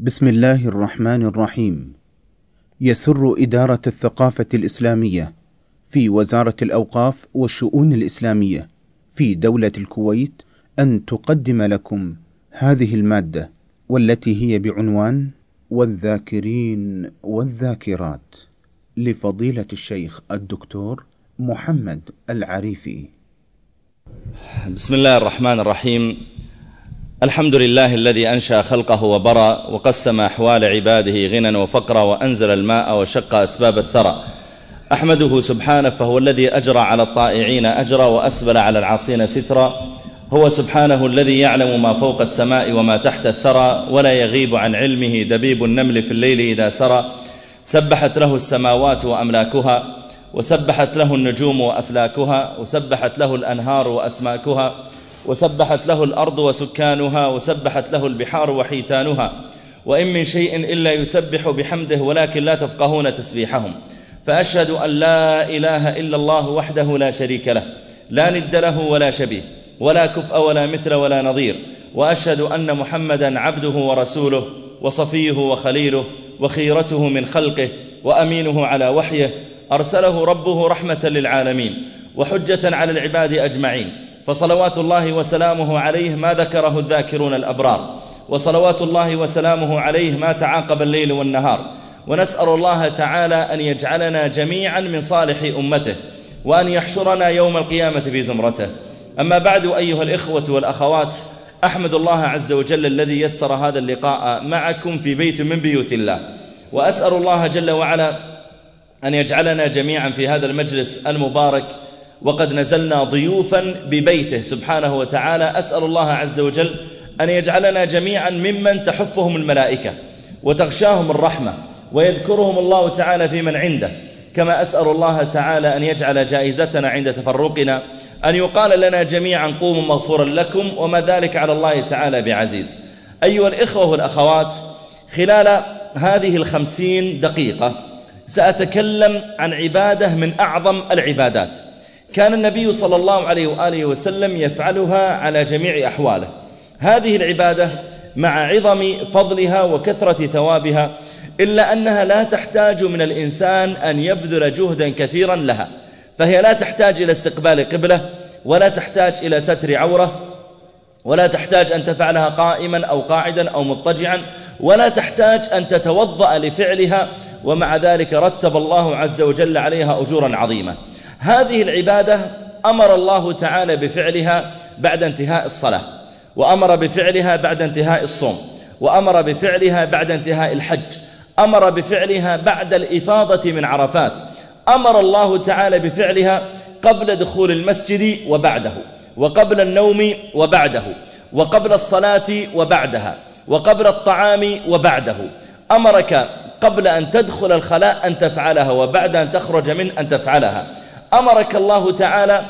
بسم الله الرحمن الرحيم. يسر إدارة الثقافة الإسلامية في وزارة الأوقاف والشؤون الإسلامية في دولة الكويت أن تقدم لكم هذه المادة والتي هي بعنوان والذاكرين والذاكرات لفضيلة الشيخ الدكتور محمد العريفي. بسم الله الرحمن الرحيم. الحمد لله الذي أنشأ خلقه وبرى وقسم أحوال عباده غنى وفقرا وأنزل الماء وشق أسباب الثرى. أحمده سبحانه فهو الذي أجرى على الطائعين أجرا وأسبل على العاصين سترا. هو سبحانه الذي يعلم ما فوق السماء وما تحت الثرى ولا يغيب عن علمه دبيب النمل في الليل إذا سرى. سبحت له السماوات وأملاكها وسبحت له النجوم وأفلاكها وسبحت له الأنهار وأسماكها وسبحت له الأرض وسكانها وسبحت له البحار وحيتانها وإن من شيء إلا يسبح بحمده ولكن لا تفقهون تسبيحهم فأشهد أن لا إله إلا الله وحده لا شريك له لا ند له ولا شبيه ولا كفء ولا مثل ولا نظير وأشهد أن محمدا عبده ورسوله وصفيه وخليله وخيرته من خلقه وأمينه على وحيه أرسله ربه رحمة للعالمين وحجة على العباد أجمعين فصلوات الله وسلامه عليه ما ذكره الذاكرون الأبرار. وصلوات الله وسلامه عليه ما تعاقب الليل والنهار. ونسأل الله تعالى أن يجعلنا جميعا من صالح أمته وأن يحشرنا يوم القيامة في زمرته. أما بعد أيها الإخوة والأخوات أحمد الله عز وجل الذي يسر هذا اللقاء معكم في بيت من بيوت الله. وأسأل الله جل وعلا أن يجعلنا جميعا في هذا المجلس المبارك وقد نزلنا ضيوفا ببيته. سبحانه وتعالى أسأل الله عز وجل أن يجعلنا جميعا ممن تحفهم الملائكة وتغشاهم الرحمة ويذكرهم الله تعالى في من عنده. كما أسأل الله تعالى أن يجعل جائزتنا عند تفرقنا أن يقال لنا جميعا قوموا مغفورا لكم وما ذلك على الله تعالى بعزيز. أيها الإخوة والأخوات خلال هذه الخمسين دقيقة سأتكلم عن عبادة من أعظم العبادات. كان النبي صلى الله عليه وآله وسلم يفعلها على جميع أحواله. هذه العبادة مع عظم فضلها وكثرة ثوابها إلا أنها لا تحتاج من الإنسان أن يبذل جهدا كثيرا لها. فهي لا تحتاج إلى استقبال قبلة ولا تحتاج إلى ستر عورة ولا تحتاج أن تفعلها قائما أو قاعدا أو مضطجعا ولا تحتاج أن تتوضأ لفعلها ومع ذلك رتب الله عز وجل عليها أجورا عظيمة. هذه العبادة أمر الله تعالى بفعلها بعد انتهاء الصلاة وأمر بفعلها بعد انتهاء الصوم وأمر بفعلها بعد انتهاء الحج أمر بفعلها بعد الإفاضة من عرفات أمر الله تعالى بفعلها قبل دخول المسجد وبعده وقبل النوم وبعده وقبل الصلاة وبعدها وقبل الطعام وبعده أمرك قبل أن تدخل الخلاء أن تفعلها وبعد أن تخرج من أن تفعلها. أمرك الله تعالى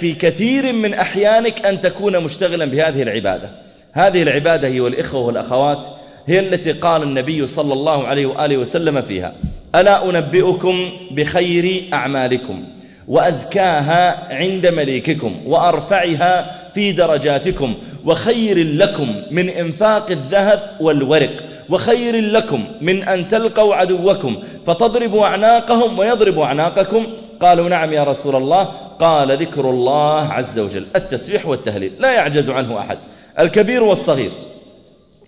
في كثير من أحيانك أن تكون مشتغلا بهذه العبادة. هذه العبادة هي والإخوة والأخوات هي التي قال النبي صلى الله عليه وآله وسلم فيها ألا أنبئكم بخير أعمالكم وأزكاها عند مليككم وأرفعها في درجاتكم وخير لكم من إنفاق الذهب والورق وخير لكم من أن تلقوا عدوكم فتضربوا أعناقهم ويضربوا أعناقكم قالوا نعم يا رسول الله. قال ذكر الله عز وجل التسبيح والتهليل لا يعجز عنه أحد. الكبير والصغير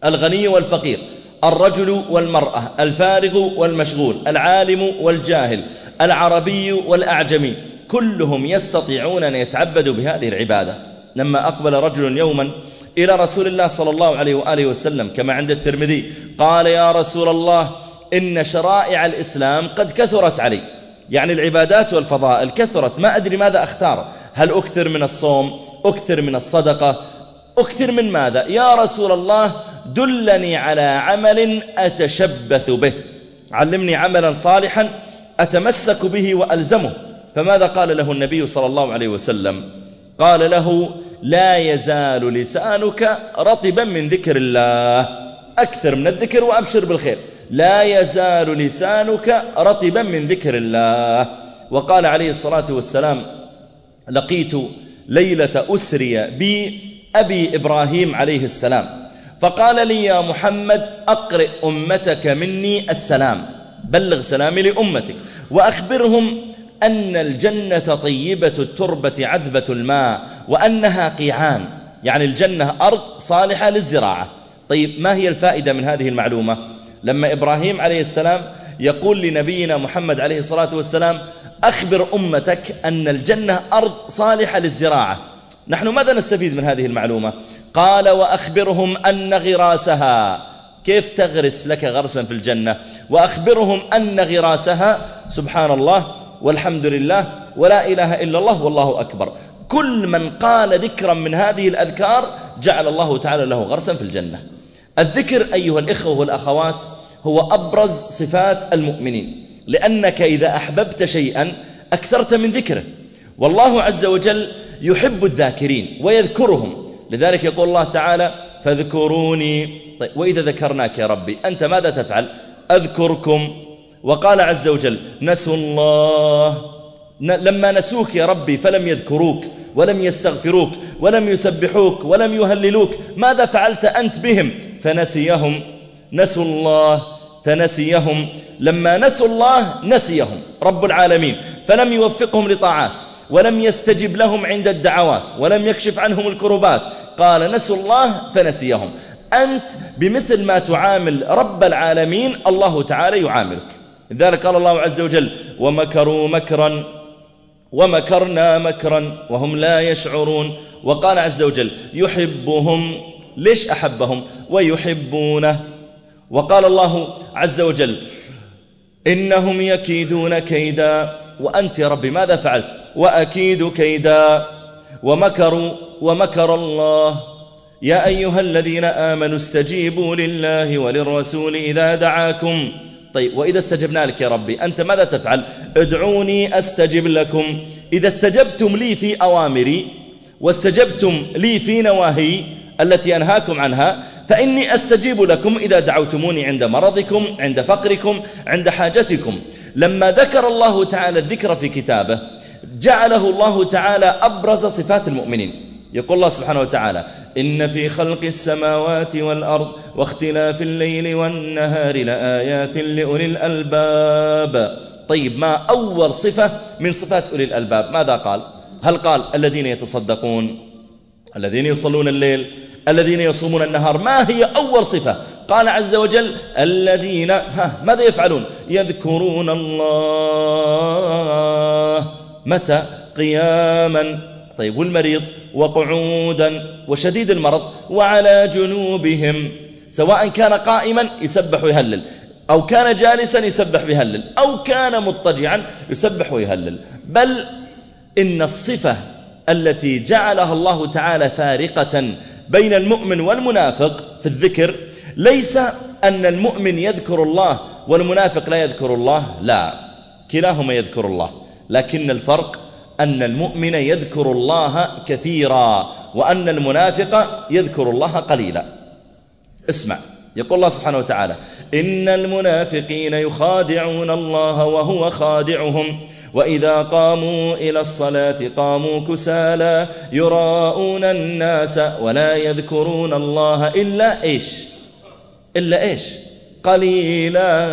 الغني والفقير الرجل والمرأة الفارغ والمشغول العالم والجاهل العربي والأعجمي كلهم يستطيعون أن يتعبدوا بهذه العبادة. لما أقبل رجل يوما إلى رسول الله صلى الله عليه وآله وسلم كما عند الترمذي قال يا رسول الله إن شرائع الإسلام قد كثرت علي. يعني العبادات والفضائل كثرت. ما أدري ماذا أختار. هل أكثر من الصوم؟ أكثر من الصدقة؟ أكثر من ماذا؟ يا رسول الله دلني على عمل أتشبث به. علمني عملا صالحا أتمسك به وألزمه. فماذا قال له النبي صلى الله عليه وسلم؟ قال له لا يزال لسانك رطبا من ذكر الله. أكثر من الذكر وأبشر بالخير. لا يزال لسانك رطبا من ذكر الله. وقال عليه الصلاة والسلام لقيت ليلة أسري بي أبي إبراهيم عليه السلام. فقال لي يا محمد أقرئ أمتك مني السلام. بلغ سلامي لأمتك. وأخبرهم أن الجنة طيبة التربة عذبة الماء وأنها قيعان. يعني الجنة أرض صالحة للزراعة. طيب ما هي الفائدة من هذه المعلومة؟ لما إبراهيم عليه السلام يقول لنبينا محمد عليه الصلاة والسلام أخبر أمتك أن الجنة أرض صالحة للزراعة. نحن ماذا نستفيد من هذه المعلومة؟ قال وأخبرهم أن غراسها كيف تغرس لك غرسا في الجنة؟ وأخبرهم أن غراسها سبحان الله والحمد لله ولا إله إلا الله والله أكبر. كل من قال ذكرا من هذه الأذكار جعل الله تعالى له غرسا في الجنة. الذكر أيها الإخوة والأخوات هو أبرز صفات المؤمنين لأنك إذا أحببت شيئا أكثرت من ذكره. والله عز وجل يحب الذاكرين ويذكرهم. لذلك يقول الله تعالى فاذكروني. طيب وإذا ذكرناك يا ربي أنت ماذا تفعل؟ أذكركم. وقال عز وجل نسوا الله. لما نسوك يا ربي فلم يذكروك ولم يستغفروك ولم يسبحوك ولم يهللوك ماذا فعلت أنت بهم؟ فنسيهم. نسوا الله فنسيهم. لما نسوا الله نسيهم. رب العالمين. فلم يوفقهم لطاعات ولم يستجب لهم عند الدعوات ولم يكشف عنهم الكربات. قال نسوا الله فنسيهم. أنت بمثل ما تعامل رب العالمين الله تعالى يعاملك. لذلك قال الله عز وجل ومكروا مكرا ومكرنا مكرا وهم لا يشعرون. وقال عز وجل يحبهم ليش أحبهم ويحبونه؟ وقال الله عز وجل إنهم يكيدون كيدا وأنت يا ربي ماذا فعلت؟ وأكيد كيدا. ومكروا ومكر الله. يا أيها الذين آمنوا استجيبوا لله وللرسول إذا دعاكم. طيب وإذا استجبنا لك يا ربي أنت ماذا تفعل؟ ادعوني أستجب لكم. إذا استجبتم لي في أوامري واستجبتم لي في نواهي التي أنهاكم عنها فإني أستجيب لكم إذا دعوتموني عند مرضكم عند فقركم عند حاجتكم. لما ذكر الله تعالى الذكر في كتابه جعله الله تعالى أبرز صفات المؤمنين. يقول الله سبحانه وتعالى إن في خلق السماوات والأرض واختلاف الليل والنهار لآيات لأولي الألباب. طيب ما أول صفة من صفات أولي الألباب؟ ماذا قال؟ هل قال الذين يتصدقون؟ الذين يصلون الليل الذين يصومون النهار ما هي أول صفة؟ قال عز وجل الذين ها ماذا يفعلون؟ يذكرون الله. متى؟ قياما. طيب والمريض؟ وقعودا. وشديد المرض. وعلى جنوبهم. سواء كان قائما يسبح ويهلل. أو كان جالسا يسبح ويهلل. أو كان مضطجعا يسبح ويهلل. بل إن الصفة التي جعلها الله تعالى فارقة بين المؤمن والمنافق في الذكر ليس أن المؤمن يذكر الله والمنافق لا يذكر الله لا كلاهما يذكر الله لكن الفرق أن المؤمن يذكر الله كثيرا وأن المنافق يذكر الله قليلا. اسمع يقول الله سبحانه وتعالى إن المنافقين يخادعون الله وهو خادعهم. وإذا قاموا إلى الصلاة قاموا كسالا يراءون الناس ولا يذكرون الله إلا إيش؟ إلا إيش؟ قليلا.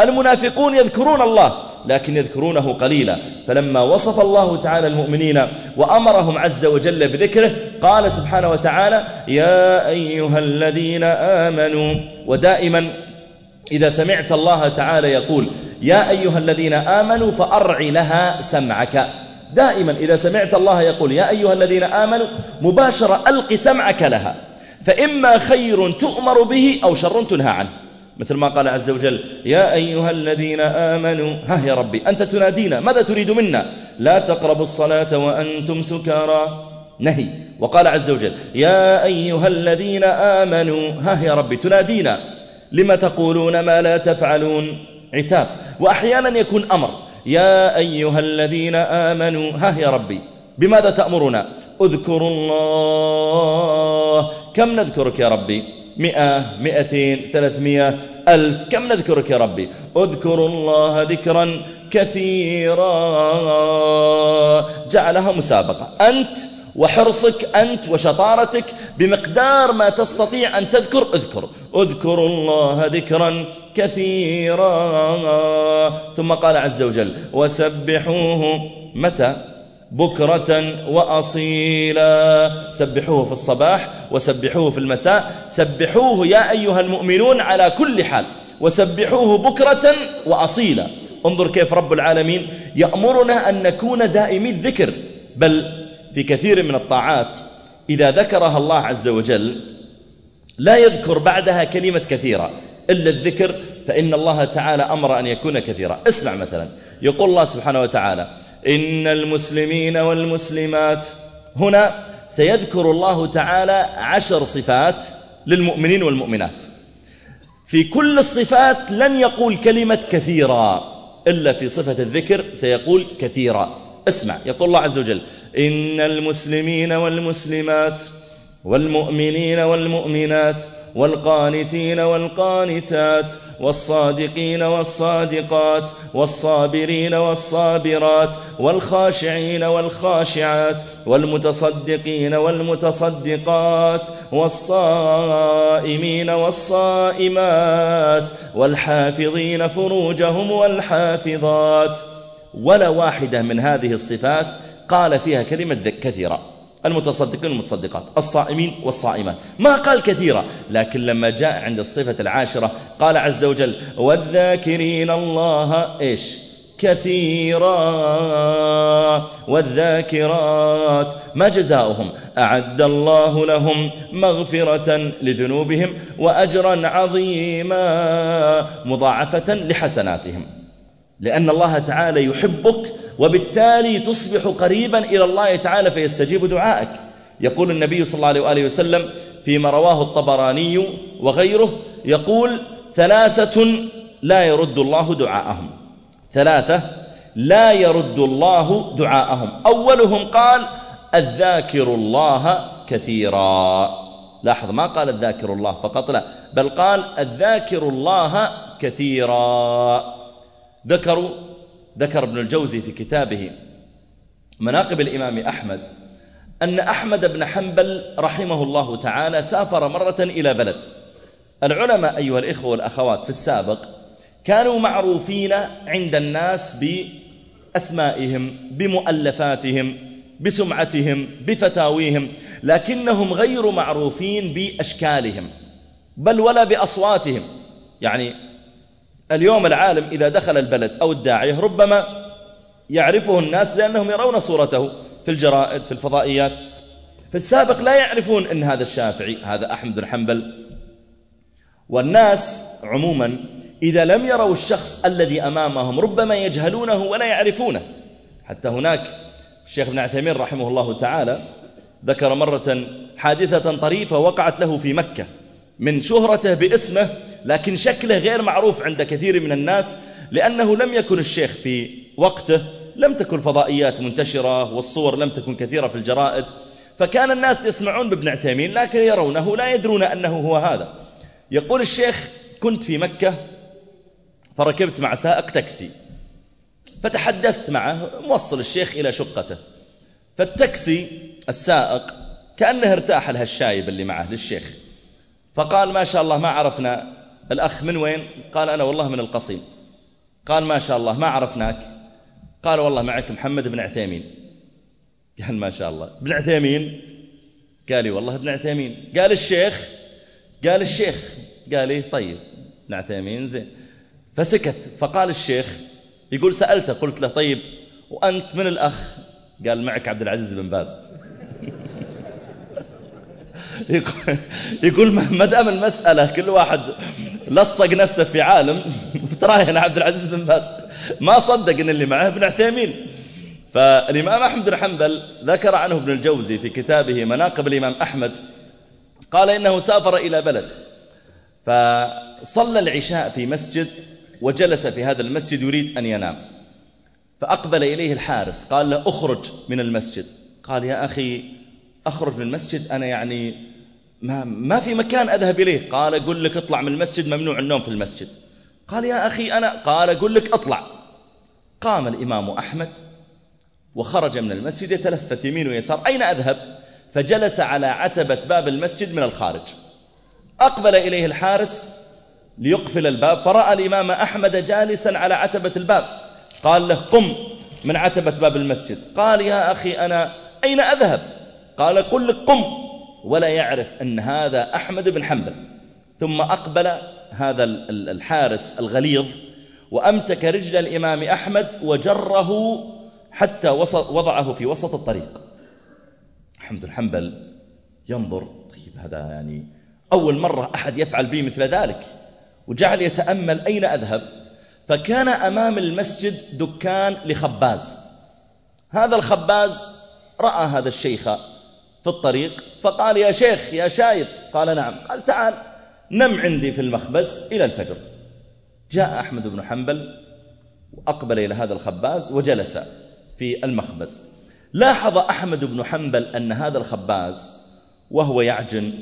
المنافقون يذكرون الله لكن يذكرونه قليلا. فلما وصف الله تعالى المؤمنين وأمرهم عز وجل بذكره قال سبحانه وتعالى يا أيها الذين آمنوا ودائما إذا سمعت الله تعالى يقول يا أيها الذين آمنوا فأرع لها سمعك. دائما إذا سمعت الله يقول يا أيها الذين آمنوا مباشرة ألق سمعك لها فإما خير تؤمر به أو شر تنهى عنه. مثل ما قال عز وجل يا أيها الذين آمنوا ها يا ربي أنت تنادينا ماذا تريد منا؟ لا تقربوا الصلاة وأنتم سكارى. نهي. وقال عز وجل يا أيها الذين آمنوا ها يا ربي تنادينا. لما تقولون ما لا تفعلون؟ عتاب. وأحيانا يكون أمر. يا أيها الذين آمنوا ها يا ربي بماذا تأمرنا؟ اذكروا الله. كم نذكرك يا ربي؟ مئة مئتين ثلاثمائة ألف. كم نذكرك يا ربي؟ اذكروا الله ذكرا كثيرا. جعلها مسابقة. أنت وحرصك أنت وشطارتك بمقدار ما تستطيع أن تذكر اذكر. اذكروا الله ذكرا كثيرا. ثم قال عز وجل وسبحوه متى؟ بكرة وأصيلا. سبحوه في الصباح وسبحوه في المساء. سبحوه يا أيها المؤمنون على كل حال. وسبحوه بكرة وأصيلا. انظر كيف رب العالمين يأمرنا أن نكون دائمي الذكر. بل في كثير من الطاعات إذا ذكرها الله عز وجل لا يذكر بعدها كلمة كثيرة إلا الذكر فإن الله تعالى أمر أن يكون كثيرا. اسمع مثلا يقول الله سبحانه وتعالى إن المسلمين والمسلمات هنا سيذكر الله تعالى عشر صفات للمؤمنين والمؤمنات. في كل الصفات لن يقول كلمة كثيرا إلا في صفة الذكر سيقول كثيرا اسمع يقول الله عز وجل إن المسلمين والمسلمات والمؤمنين والمؤمنات والقانتين والقانتات والصادقين والصادقات والصابرين والصابرات والخاشعين والخاشعات والمتصدقين والمتصدقات والصائمين والصائمات والحافظين فروجهم والحافظات. ولا واحدة من هذه الصفات قال فيها كلمة كثيرة. المتصدقين والمتصدقات الصائمين والصائمات. ما قال كثيرا لكن لما جاء عند الصفة العاشرة قال عز وجل والذاكرين الله إيش؟ كثيرا. والذاكرات ما جزاؤهم؟ أعد الله لهم مغفرة لذنوبهم وأجرا عظيما مضاعفة لحسناتهم. لأن الله تعالى يحبك وبالتالي تصبح قريبا إلى الله تعالى فيستجيب دعائك. يقول النبي صلى الله عليه وسلم فيما رواه الطبراني وغيره يقول ثلاثة لا يرد الله دعاءهم. ثلاثة لا يرد الله دعاءهم. أولهم قال الذاكر الله كثيرا. لاحظ ما قال الذاكر الله فقط لا بل قال الذاكر الله كثيرا. ذكروا ذكر ابن الجوزي في كتابه مناقب الإمام أحمد أن أحمد بن حنبل رحمه الله تعالى سافر مرة إلى بلد. العلماء أيها الإخوة والأخوات في السابق كانوا معروفين عند الناس بأسمائهم بمؤلفاتهم بسمعتهم بفتاويهم لكنهم غير معروفين بأشكالهم بل ولا بأصواتهم. يعني اليوم العالم إذا دخل البلد أو الداعية ربما يعرفه الناس لأنهم يرون صورته في الجرائد في الفضائيات. في السابق لا يعرفون أن هذا الشافعي هذا أحمد بن حنبل. والناس عموما إذا لم يروا الشخص الذي أمامهم ربما يجهلونه ولا يعرفونه. حتى هناك الشيخ ابن عثيمين رحمه الله تعالى ذكر مرة حادثة طريفة وقعت له في مكة. من شهرته باسمه لكن شكله غير معروف عند كثير من الناس لأنه لم يكن الشيخ في وقته لم تكن فضائيات منتشرة والصور لم تكن كثيرة في الجرائد فكان الناس يسمعون بابن عثيمين لكن يرونه لا يدرون أنه هو هذا. يقول الشيخ كنت في مكة فركبت مع سائق تاكسي فتحدثت معه موصل الشيخ إلى شقته فالتاكسي السائق كأنه ارتاح لها الشايب اللي معه للشيخ. فقال ما شاء الله ما عرفنا الأخ من وين؟ قال أنا والله من القصيم. قال ما شاء الله ما عرفناك. قال والله معك محمد بن عثيمين. قال ما شاء الله. ابن عثيمين؟ قال والله ابن عثيمين. قال الشيخ قال الشيخ. قال لي طيب ابن عثيمين زين. فسكت. فقال الشيخل يقول سألته قلت له طيب وأنت من الأخ؟ قال معك عبد العزيز بن باز. يقول ما دام المسألة كل واحد لصق نفسه في عالم تراهن عبد العزيز بن باز ما صدق إن اللي معه ابن عثيمين. فالإمام أحمد بن حنبل ذكر عنه ابن الجوزي في كتابه مناقب الإمام أحمد قال إنه سافر إلى بلد فصلى العشاء في مسجد وجلس في هذا المسجد يريد أن ينام فأقبل إليه الحارس قال له أخرج من المسجد. قال يا أخي أخرج من المسجد أنا يعني ما, ما في مكان أذهب إليه. قال أقول لك اطلع من المسجد. ممنوع النوم في المسجد. قال يا أخي أنا. قال أقول لك اطلع. قام الإمام أحمد وخرج من المسجد يتلفت يمين ويسار. أين أذهب? فجلس على عتبة باب المسجد من الخارج. أقبل إليه الحارس ليقفل الباب. فرأى الإمام أحمد جالسا على عتبة الباب. قال له قم من عتبة باب المسجد. قال يا أخي أنا أين أذهب؟ قال قل لك قم. ولا يعرف أن هذا أحمد بن حنبل ثم أقبل هذا الحارس الغليظ وأمسك رجل الإمام أحمد وجره حتى وضعه في وسط الطريق. أحمد بن حنبل ينظر طيب هذا يعني أول مرة أحد يفعل بي مثل ذلك وجعل يتأمل أين أذهب؟ فكان أمام المسجد دكان لخباز. هذا الخباز رأى هذا الشيخ في الطريق فقال يا شيخ يا شايب. قال نعم. قال تعال نم عندي في المخبز إلى الفجر. جاء أحمد بن حنبل وأقبل إلى هذا الخباز وجلس في المخبز. لاحظ أحمد بن حنبل أن هذا الخباز وهو يعجن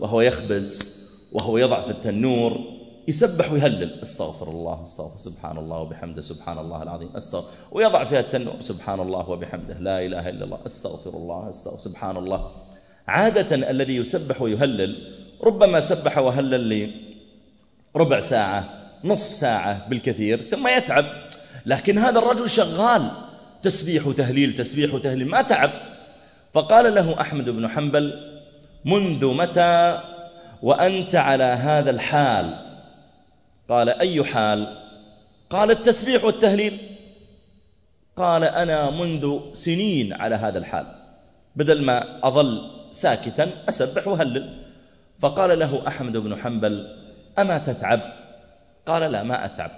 وهو يخبز وهو يضع في التنور يسبح ويهلل. استغفر الله استغفر سبحان الله وبحمده سبحان الله العظيم استغفر. ويضع فيها التنور سبحان الله وبحمده لا إله إلا الله استغفر الله استغفر سبحان الله. عادة الذي يسبح ويهلل ربما سبح وهلل لي ربع ساعة نصف ساعة بالكثير ثم يتعب. لكن هذا الرجل شغال. تسبيح وتهليل تسبيح وتهليل ما تعب. فقال له أحمد بن حنبل منذ متى وأنت على هذا الحال؟ قال أي حال؟ قال التسبيح والتهليل. قال أنا منذ سنين على هذا الحال بدل ما أظل ساكتا أسبح وهلل. فقال له أحمد بن حنبل أما تتعب؟ قال لا ما أتعب.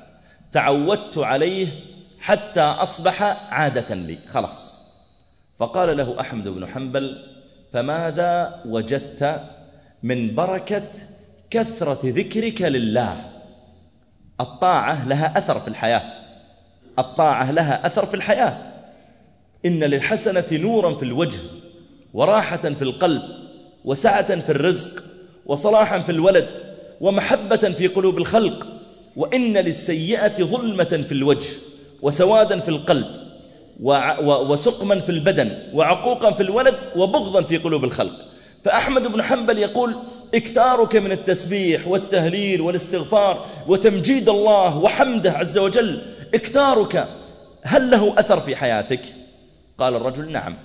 تعودت عليه حتى أصبح عادة لي خلاص. فقال له أحمد بن حنبل فماذا وجدت من بركة كثرة ذكرك لله؟ الطاعة لها أثر في الحياة. الطاعة لها أثر في الحياة. إن للحسنة نورا في الوجه وراحة في القلب وسعة في الرزق وصلاحا في الولد ومحبة في قلوب الخلق وإن للسيئة ظلمة في الوجه وسوادا في القلب وسقما في البدن وعقوقا في الولد وبغضا في قلوب الخلق. فأحمد بن حنبل يقول اكتارك من التسبيح والتهليل والاستغفار وتمجيد الله وحمده عز وجل اكتارك هل له أثر في حياتك؟ قال الرجل نعم.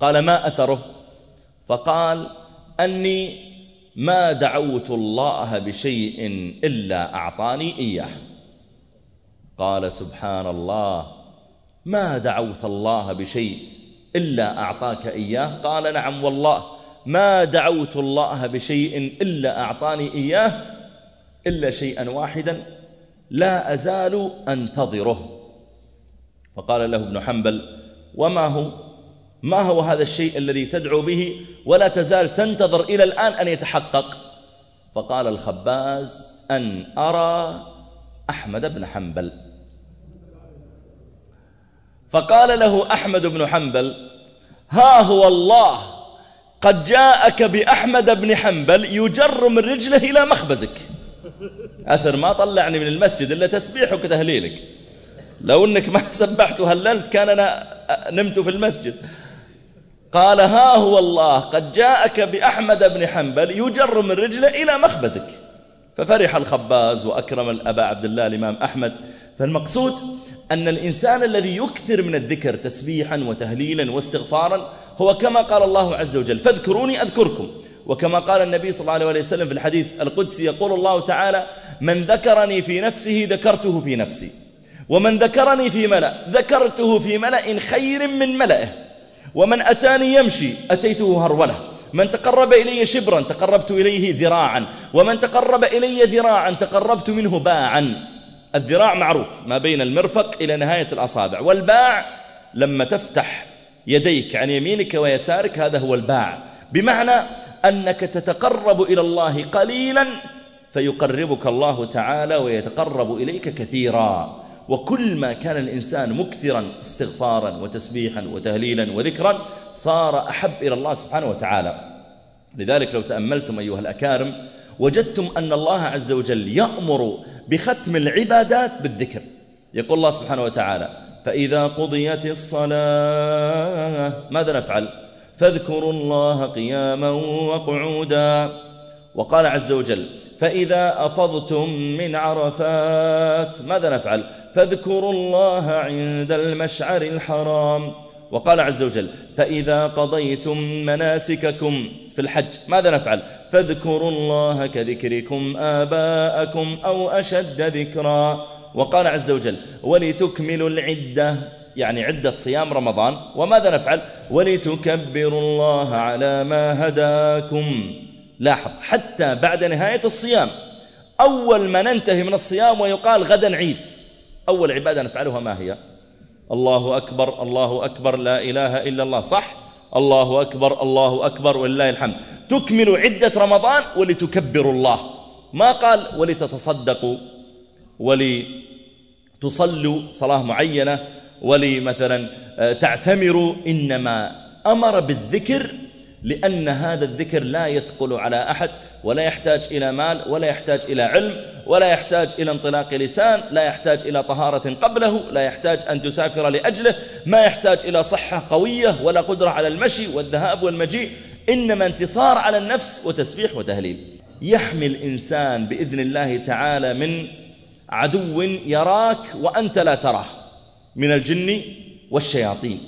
قال ما أثره؟ فقال أني ما دعوت الله بشيء إلا أعطاني إياه. قال سبحان الله ما دعوت الله بشيء إلا أعطاك إياه؟ قال نعم والله. ما دعوت الله بشيء إلا أعطاني إياه إلا شيئا واحدا لا أزال أنتظره. فقال له ابن حنبل وما هو؟ ما هو هذا الشيء الذي تدعو به؟ ولا تزال تنتظر إلى الآن أن يتحقق. فقال الخباز أن أرى أحمد بن حنبل. فقال له أحمد بن حنبل ها هو الله! قد جاءك بأحمد بن حنبل يجر من رجله إلى مخبزك. أثر ما طلعني من المسجد إلا تسبيحك وتهليلك. لو أنك ما سبحت وهللت كان أنا نمت في المسجد. قال ها هو الله قد جاءك بأحمد بن حنبل يجر من رجله إلى مخبزك. ففرح الخباز وأكرم الأبا عبد الله الإمام أحمد. فالمقصود أن الإنسان الذي يكثر من الذكر تسبيحا وتهليلا واستغفارا هو كما قال الله عز وجل فاذكروني أذكركم. وكما قال النبي صلى الله عليه وسلم في الحديث القدسي يقول الله تعالى من ذكرني في نفسه ذكرته في نفسي ومن ذكرني في ملأ ذكرته في ملأ خير من ملئه ومن أتاني يمشي أتيته هرولة من تقرب إلي شبرا تقربت إليه ذراعا ومن تقرب إلي ذراعا تقربت منه باعا. الذراع معروف ما بين المرفق إلى نهاية الأصابع والباع لما تفتح يديك عن يمينك ويسارك هذا هو الباع. بمعنى أنك تتقرب إلى الله قليلا فيقربك الله تعالى ويتقرب إليك كثيرا. وكل ما كان الإنسان مكثرا استغفارا وتسبيحا وتهليلا وذكرا صار أحب إلى الله سبحانه وتعالى. لذلك لو تأملتم أيها الأكارم وجدتم أن الله عز وجل يأمر بختم العبادات بالذكر. يقول الله سبحانه وتعالى فإذا قضيت الصلاة ماذا نفعل؟ فاذكروا الله قياما وقعودا. وقال عز وجل فإذا أفضتم من عرفات ماذا نفعل؟ فاذكروا الله عند المشعر الحرام. وقال عز وجل فإذا قضيتم مناسككم في الحج ماذا نفعل؟ فاذكروا الله كذكركم آباءكم أو أشد ذكرا. وقال عز وجل ولتكملوا العدة. يعني عدة صيام رمضان. وماذا نفعل؟ ولتكبروا الله على ما هداكم. لاحظ حتى بعد نهاية الصيام أول ما ننتهي من الصيام ويقال غدا عيد. أول عبادة نفعلها ما هي؟ الله أكبر الله أكبر لا إله إلا الله. صح؟ الله أكبر الله أكبر ولله الحمد. تكمل عدة رمضان ولتكبروا الله. ما قال ولتتصدقوا؟ ولتصلوا صلاة معينة ولمثلا آه، تعتمروا إنما أمر بالذكر لأن هذا الذكر لا يثقل على أحد ولا يحتاج إلى مال ولا يحتاج إلى علم ولا يحتاج إلى انطلاق لسان لا يحتاج إلى طهارة قبله لا يحتاج أن تسافر لأجله ما يحتاج إلى صحة قوية ولا قدرة على المشي والذهاب والمجيء إنما انتصار على النفس وتسبيح وتهليل. يحمي الإنسان بإذن الله تعالى من عدو يراك وأنت لا تراه من الجن والشياطين.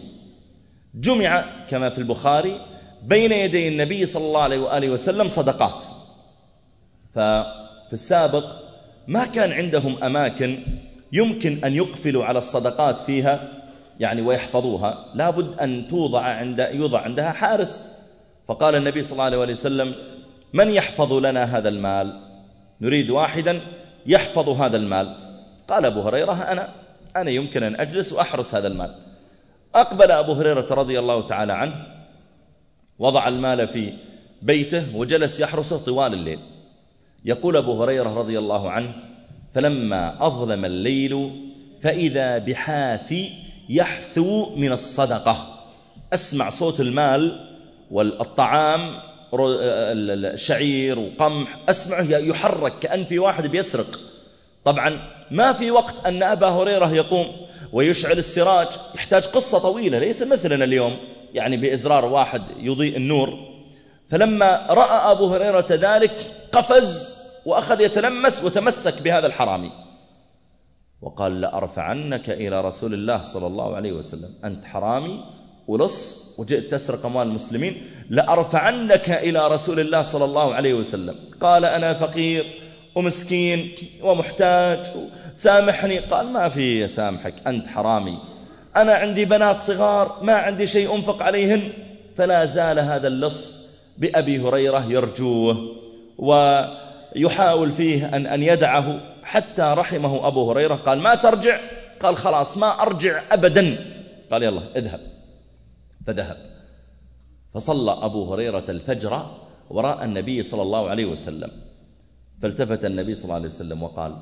جمع كما في البخاري بين يدي النبي صلى الله عليه وآله وسلم صدقات. ففي السابق ما كان عندهم أماكن يمكن أن يقفلوا على الصدقات فيها يعني ويحفظوها. لابد أن توضع عند يوضع عندها حارس. فقال النبي صلى الله عليه وسلم من يحفظ لنا هذا المال؟ نريد واحدا يحفظ هذا المال. قال أبو هريرة أنا أنا يمكن أن أجلس وأحرس هذا المال. أقبل أبو هريرة رضي الله تعالى عنه وضع المال في بيته وجلس يحرسه طوال الليل. يقول أبو هريرة رضي الله عنه فلما أظلم الليل فإذا بحافي يحثو من الصدقة. أسمع صوت المال والطعام الشعير وقمح. أسمعه يحرك كأن في واحد بيسرق. طبعا ما في وقت أن أبا هريرة يقوم ويشعل السراج. يحتاج قصة طويلة ليس مثلنا اليوم. يعني بإزرار واحد يضيء النور. فلما رأى أبو هريرة ذلك قفز وأخذ يتلمس وتمسك بهذا الحرامي. وقال لأرفعنك إلى رسول الله صلى الله عليه وسلم. أنت حرامي ولص وجئت تسرق أموال المسلمين. لأرفعنك إلى رسول الله صلى الله عليه وسلم. قال أنا فقير ومسكين ومحتاج. سامحني. قال ما في سامحك أنت حرامي. أنا عندي بنات صغار. ما عندي شيء أنفق عليهن. فلا زال هذا اللص بأبي هريرة يرجوه ويحاول فيه أن, أن يدعه. حتى رحمه أبو هريرة قال ما ترجع؟ قال خلاص ما أرجع أبدا. قال يلا اذهب. فذهب. فصلى أبو هريرة الفجر وراء النبي صلى الله عليه وسلم. فالتفت النبي صلى الله عليه وسلم وقال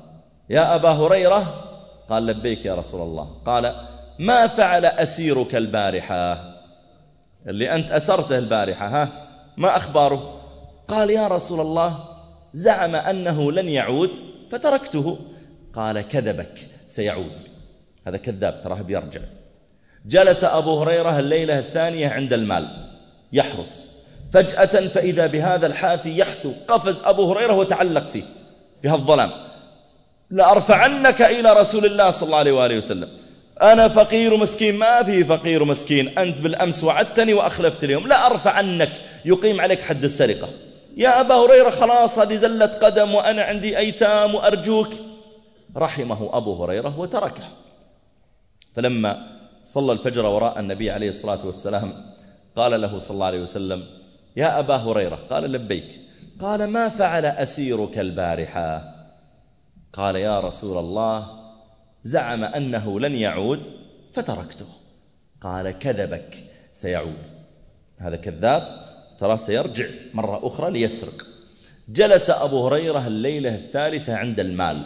يا أبا هريرة. قال لبيك يا رسول الله. قال ما فعل أسيرك البارحة؟ اللي أنت أسرته البارحة ها؟ ما أخباره؟ قال يا رسول الله زعم أنه لن يعود فتركته. قال كذبك سيعود. هذا كذاب تراه بيرجع. جلس أبو هريرة الليلة الثانية عند المال. يحرس فجأة فإذا بهذا الحافي يحثو قفز أبو هريرة وتعلق فيه في هالظلام لأرفعنك إلى رسول الله صلى الله عليه وآله وسلم. أنا فقير ومسكين ما في فقير ومسكين أنت بالأمس وعدتني وأخلفت اليوم. لا أرفع عنك يقيم عليك حد السرقة. يا أبا هريرة خلاص هذه زلة قدم وأنا عندي أيتام وأرجوك. رحمه أبو هريرة وتركه. فلما صلى الفجر وراء النبي عليه الصلاة والسلام قال له صلى الله عليه وسلم يا أبا هريرة. قال لبيك. قال ما فعل أسيرك البارحة؟ قال يا رسول الله زعم أنه لن يعود فتركته. قال كذبك سيعود. هذا كذاب ترى سيرجع مرة أخرى ليسرق. جلس أبو هريرة الليلة الثالثة عند المال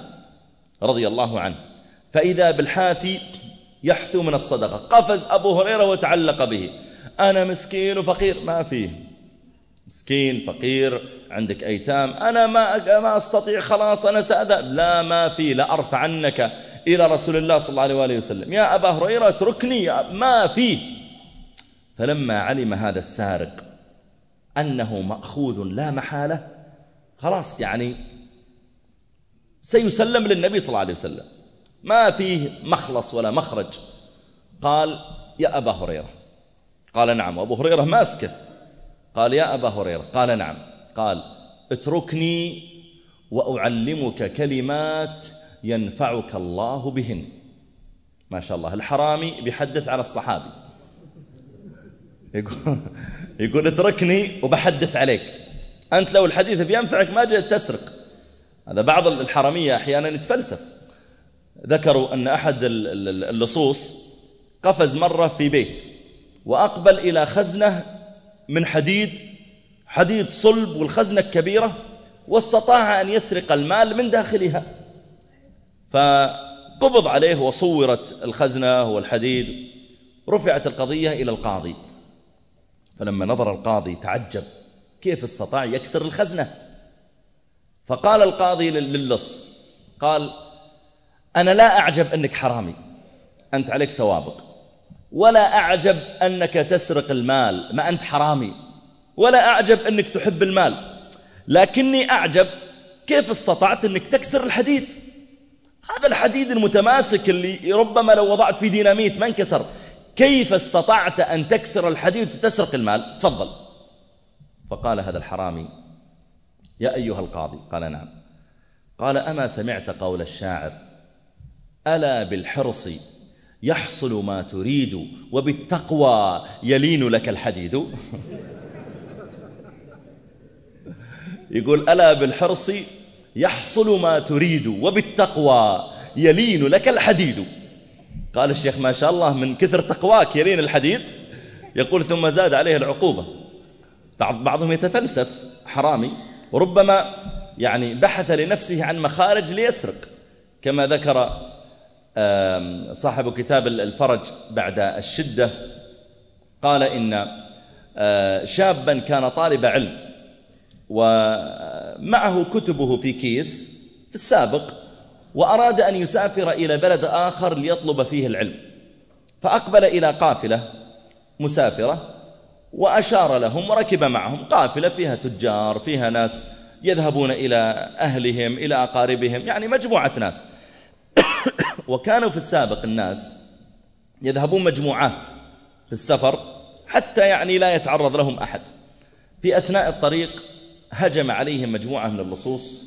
رضي الله عنه فإذا بالحافي يحثو من الصدقة. قفز أبو هريرة وتعلق به. أنا مسكين وفقير. ما فيه مسكين فقير عندك أيتام. أنا ما ما أستطيع خلاص أنا سأذهب لا ما في. لا أرفع عنك إلى رسول الله صلى الله عليه وآله وسلم. يا أبا هريرة اتركني. ما فيه فلما علم هذا السارق أنه مأخوذ لا محالة خلاص يعني سيسلم للنبي صلى الله عليه وسلم. ما فيه مخلص ولا مخرج. قال يا أبا هريرة قال نعم. أبو هريرة ماسكه قال يا أبا هريرة قال نعم. قال اتركني وأعلمك كلمات ينفعك الله بهن. ما شاء الله. الحرامي بيحدث على الصحابي. يقول, يقول اتركني وبحدث عليك. أنت لو الحديث بينفعك ما جئت تسرق. هذا بعض الحرامية أحيانا يتفلسف. ذكروا أن أحد اللصوص قفز مرة في بيت. وأقبل إلى خزنة من حديد حديد صلب والخزنة كبيرة واستطاع أن يسرق المال من داخلها. فقبض عليه وصورت الخزنة والحديد. رفعت القضية إلى القاضي. فلما نظر القاضي تعجب. كيف استطاع يكسر الخزنة؟ فقال القاضي للص. قال أنا لا أعجب أنك حرامي. أنت عليك سوابق. ولا أعجب أنك تسرق المال ما أنت حرامي. ولا أعجب أنك تحب المال. لكني أعجب كيف استطعت أنك تكسر الحديد. هذا الحديد المتماسك اللي ربما لو وضعت فيه ديناميت ما انكسر. كيف استطعت أن تكسر الحديد وتسرق المال؟ تفضل. فقال هذا الحرامي يا أيها القاضي. قال نعم. قال أما سمعت قول الشاعر ألا بالحرص يحصل ما تريد وبالتقوى يلين لك الحديد. يقول ألا بالحرص يحصل ما تريد وبالتقوى يلين لك الحديد. قال الشيخ ما شاء الله من كثر تقواك يلين الحديد. يقول ثم زاد عليه العقوبة. بعض بعضهم يتفلسف حرامي. وربما يعني بحث لنفسه عن مخارج ليسرق كما ذكر صاحب كتاب الفرج بعد الشدة قال إن شابا كان طالب علم ومعه كتبه في كيس في السابق وأراد أن يسافر إلى بلد آخر ليطلب فيه العلم. فأقبل إلى قافلة مسافرة وأشار لهم وركب معهم. قافلة فيها تجار فيها ناس يذهبون إلى أهلهم إلى أقاربهم يعني مجموعة ناس. وكانوا في السابق الناس يذهبون مجموعات في السفر حتى يعني لا يتعرض لهم أحد. في أثناء الطريق هجم عليهم مجموعة من اللصوص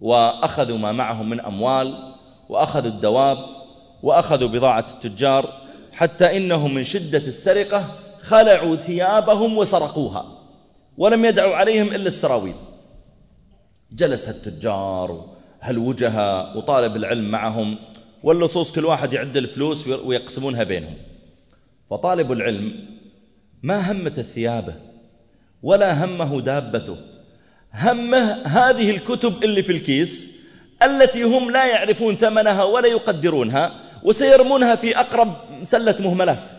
وأخذوا ما معهم من أموال وأخذوا الدواب وأخذوا بضاعة التجار حتى إنهم من شدة السرقة خلعوا ثيابهم وسرقوها ولم يدعوا عليهم إلا السراويل. جلس التجار هالوجهة وطالب العلم معهم واللصوص كل واحد يعد الفلوس ويقسمونها بينهم. فطالب العلم ما همت ثيابه ولا همه دابته. همه هذه الكتب اللي في الكيس التي هم لا يعرفون ثمنها ولا يقدرونها وسيرمونها في أقرب سلة مهملات.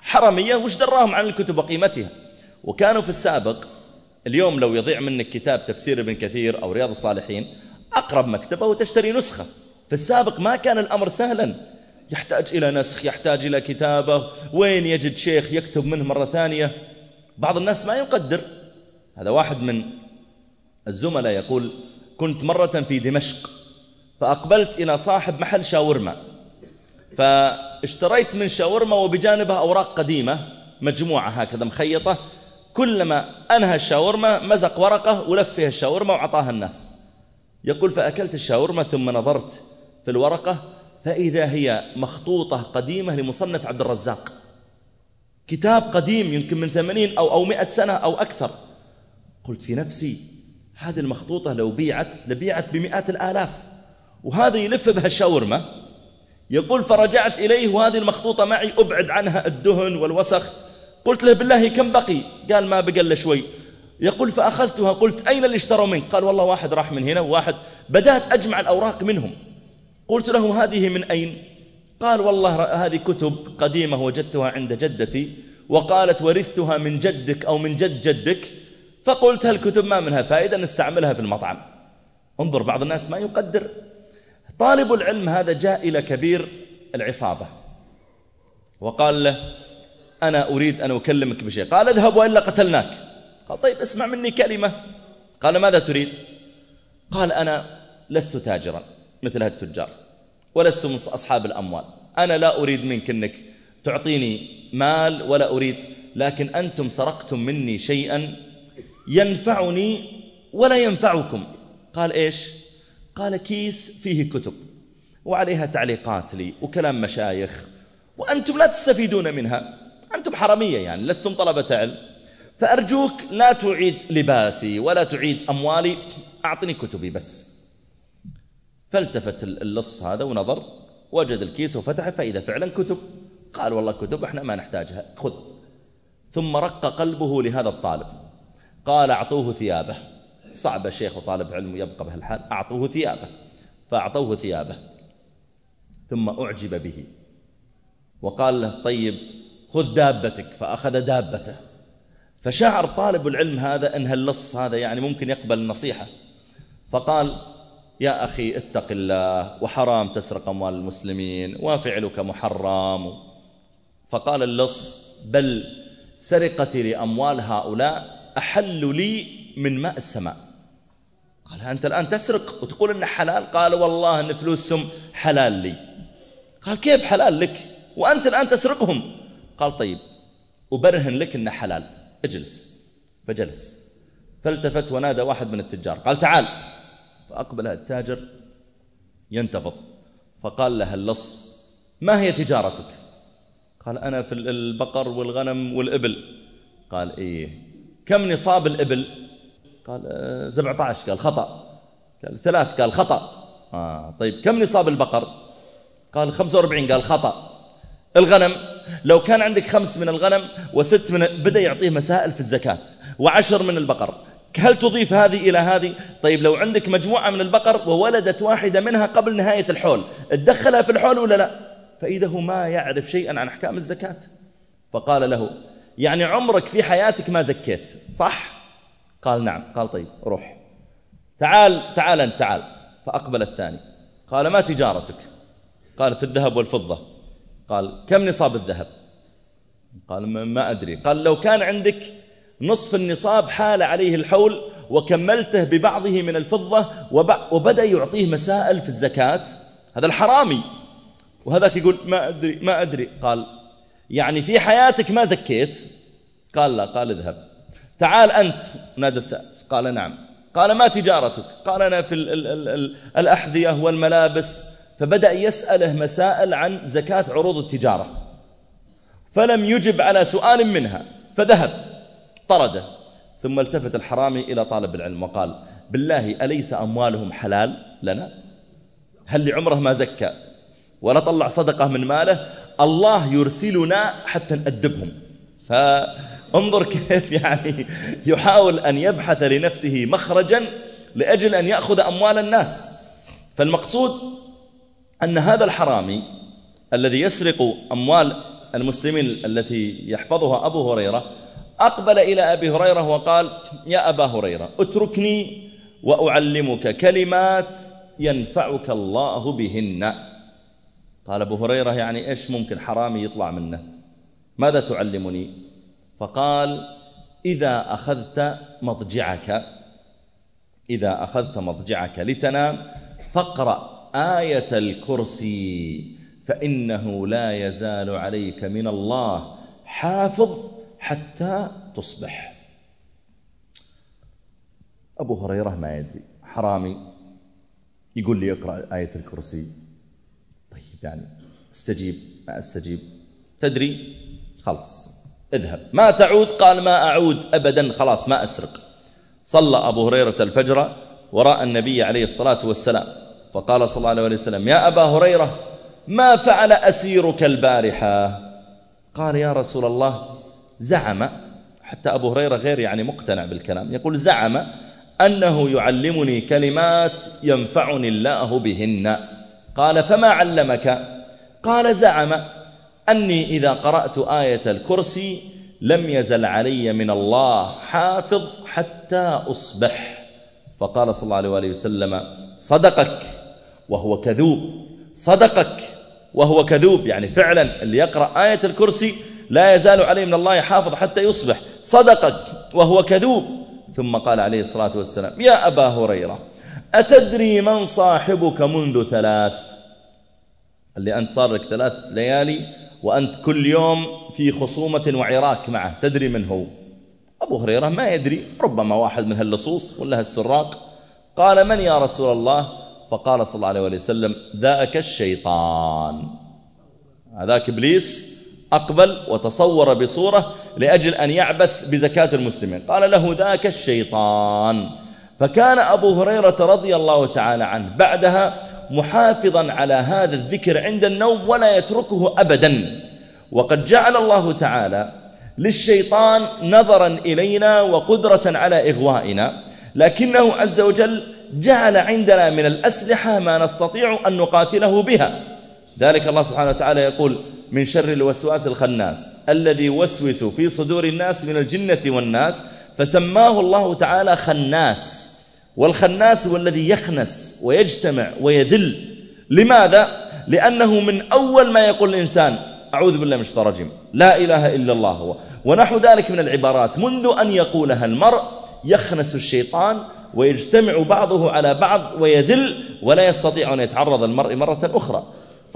حرمية وش دراهم عن الكتب وقيمتها؟ وكانوا في السابق اليوم لو يضيع منك كتاب تفسير ابن كثير أو رياض الصالحين أقرب مكتبة وتشتري نسخة. في السابق ما كان الأمر سهلا. يحتاج إلى نسخ يحتاج إلى كتابة. وين يجد شيخ يكتب منه مرة ثانية؟ بعض الناس ما يقدر. هذا واحد من الزملاء يقول كنت مرة في دمشق فأقبلت إلى صاحب محل شاورما فاشتريت من شاورما وبجانبها أوراق قديمة مجموعة هكذا مخيطة. كلما أنهى الشاورما مزق ورقة ولف فيها الشاورما وعطاها الناس. يقول فأكلت الشاورما ثم نظرت في الورقة فإذا هي مخطوطة قديمة لمصنف عبد الرزاق. كتاب قديم يمكن من ثمانين أو, أو مئة سنة أو أكثر. قلت في نفسي هذه المخطوطة لو بيعت لبيعت بمئات الآلاف. وهذا يلف بها الشاورما. يقول فرجعت إليه وهذه المخطوطة معي أبعد عنها الدهن والوسخ. قلت له بالله كم بقي؟ قال ما بقى شوي. يقول فأخذتها. قلت أين اللي اشتروا منك؟ قال والله واحد راح من هنا وواحد. بدأت أجمع الأوراق منهم. قلت له هذه من أين؟ قال والله هذه كتب قديمة وجدتها عند جدتي وقالت ورثتها من جدك أو من جد جدك. فقلت هالكتب ما منها فائدة نستعملها في المطعم. انظر بعض الناس ما يقدر. طالب العلم هذا جاء إلى كبير العصابة. وقال له أنا أريد أن أكلمك بشيء. قال اذهب وإلا قتلناك. قال طيب اسمع مني كلمة. قال ماذا تريد؟ قال أنا لست تاجرا. مثل هالتجار ولست من أصحاب الأموال. أنا لا أريد منك أنك تعطيني مال ولا أريد لكن أنتم سرقتم مني شيئا ينفعني ولا ينفعكم. قال إيش؟ قال كيس فيه كتب وعليها تعليقات لي وكلام مشايخ وأنتم لا تستفيدون منها. أنتم حرمية يعني لستم طلبة علم. فأرجوك لا تعيد لباسي ولا تعيد أموالي أعطني كتبي بس. فالتفت اللص هذا ونظر وجد الكيس وفتحه فإذا فعلا كتب. قال والله كتب إحنا ما نحتاجها. خذ. ثم رق قلبه لهذا الطالب. قال أعطوه ثيابه. صعب الشيخ وطالب علم يبقى بهالحال. أعطوه ثيابه. فأعطوه ثيابه. ثم أعجب به. وقال له طيب خذ دابتك. فأخذ دابته. فشعر طالب العلم هذا أن هاللص هذا يعني ممكن يقبل النصيحة فقال يا أخي اتق الله وحرام تسرق أموال المسلمين وفعلك محرم. فقال اللص بل سرقتي لأموال هؤلاء أحل لي من ماء السماء. قال أنت الآن تسرق وتقول إنه حلال؟ قال والله أن فلوسهم حلال لي. قال كيف حلال لك؟ وأنت الآن تسرقهم. قال طيب أبرهن لك إنه حلال. اجلس. فجلس. فالتفت ونادى واحد من التجار. قال تعال. فأقبل التاجر ينتفض فقال له اللص ما هي تجارتك؟ قال أنا في البقر والغنم والإبل. قال إيه كم نصاب الإبل؟ قال 17 آه، قال خطأ. قال ثلاث. قال خطأ. آه طيب كم نصاب البقر؟ قال 45 قال خطأ. الغنم لو كان عندك خمس من الغنم وست من بدأ يعطيه مسائل في الزكاة وعشر من البقر. هل تضيف هذه إلى هذه؟ طيب لو عندك مجموعة من البقر وولدت واحدة منها قبل نهاية الحول تدخلها في الحول ولا لا؟ فإذا هو ما يعرف شيئا عن أحكام الزكاة. فقال له يعني عمرك في حياتك ما زكيت صح؟ قال نعم. قال طيب روح. تعال تعال أنت تعال. فأقبل الثاني. قال ما تجارتك؟ قال في الذهب والفضة. قال كم نصاب الذهب؟ قال ما أدري. قال لو كان عندك نصف النصاب حال عليه الحول وكملته ببعضه من الفضة وبدأ يعطيه مسائل في الزكاة. هذا الحرامي. وهذاك يقول ما أدري ما أدري. قال يعني في حياتك ما زكيت؟ قال لا. قال اذهب. تعال أنت. نادى الثالث قال نعم. قال ما تجارتك؟ قال أنا في ال ال ال الأحذية والملابس. فبدأ يسأله مسائل عن زكاة عروض التجارة. فلم يجب على سؤال منها فذهب. طرده. ثم التفت الحرامي إلى طالب العلم وقال بالله أليس أموالهم حلال لنا؟ هل لعمره ما زكى؟ ولا طلع صدقة من ماله؟ الله يرسلنا حتى نأدبهم. فانظر كيف يعني يحاول أن يبحث لنفسه مخرجا لأجل أن يأخذ أموال الناس. فالمقصود أن هذا الحرامي الذي يسرق أموال المسلمين التي يحفظها أبو هريرة أقبل إلى أبي هريرة وقال يا أبا هريرة اتركني وأعلمك كلمات ينفعك الله بهن. قال أبو هريرة يعني إيش ممكن حرامي يطلع منه؟ ماذا تعلمني؟ فقال إذا أخذت مضجعك إذا أخذت مضجعك لتنام فاقرأ آية الكرسي فإنه لا يزال عليك من الله حافظ. حتى تصبح. أبو هريرة ما يدري حرامي يقول لي اقرأ آية الكرسي. طيب يعني أستجيب؟ ما أستجيب. تدري؟ خلاص اذهب. ما تعود؟ قال ما أعود أبدا خلاص ما أسرق. صلى أبو هريرة الفجر وراء النبي عليه الصلاة والسلام. فقال صلى الله عليه وسلم يا أبا هريرة ما فعل أسيرك البارحة؟ قال يا رسول الله زعم حتى أبو هريرة غير يعني مقتنع بالكلام يقول زعم أنه يعلمني كلمات ينفعني الله بهن. قال فما علمك؟ قال زعم أني إذا قرأت آية الكرسي لم يزل علي من الله حافظ حتى أصبح. فقال صلى الله عليه وسلم صدقك وهو كذوب صدقك وهو كذوب يعني فعلا اللي يقرأ آية الكرسي لا يزال عليه من الله حافظ حتى يصبح. صدقك وهو كذوب. ثم قال عليه الصلاة والسلام يا أبا هريرة أتدري من صاحبك منذ ثلاث؟ اللي أنت صار لك ثلاث ليالي وأنت كل يوم في خصومة وعراك معه تدري من هو؟ أبو هريرة ما يدري ربما واحد من هاللصوص ولا هالسراق. قال من يا رسول الله؟ فقال صلى الله عليه وسلم ذاك الشيطان. هذاك إبليس أقبل وتصور بصورة لأجل أن يعبث بزكاة المسلمين. قال له ذاك الشيطان. فكان أبو هريرة رضي الله تعالى عنه بعدها محافظا على هذا الذكر عند النوم ولا يتركه أبدا. وقد جعل الله تعالى للشيطان نظرا إلينا وقدرة على إغوائنا لكنه عز وجل جعل عندنا من الأسلحة ما نستطيع أن نقاتله بها. ذلك الله سبحانه وتعالى يقول من شر الوسواس الخناس الذي يوسوس في صدور الناس من الجنة والناس فسماه الله تعالى خناس. والخناس هو الذي يخنس ويجتمع ويذل. لماذا؟ لأنه من أول ما يقول الإنسان أعوذ بالله من الشيطان الرجيم لا إله إلا الله هو. ونحو ذلك من العبارات منذ أن يقولها المرء يخنس الشيطان ويجتمع بعضه على بعض ويذل ولا يستطيع أن يتعرض المرء مرة أخرى.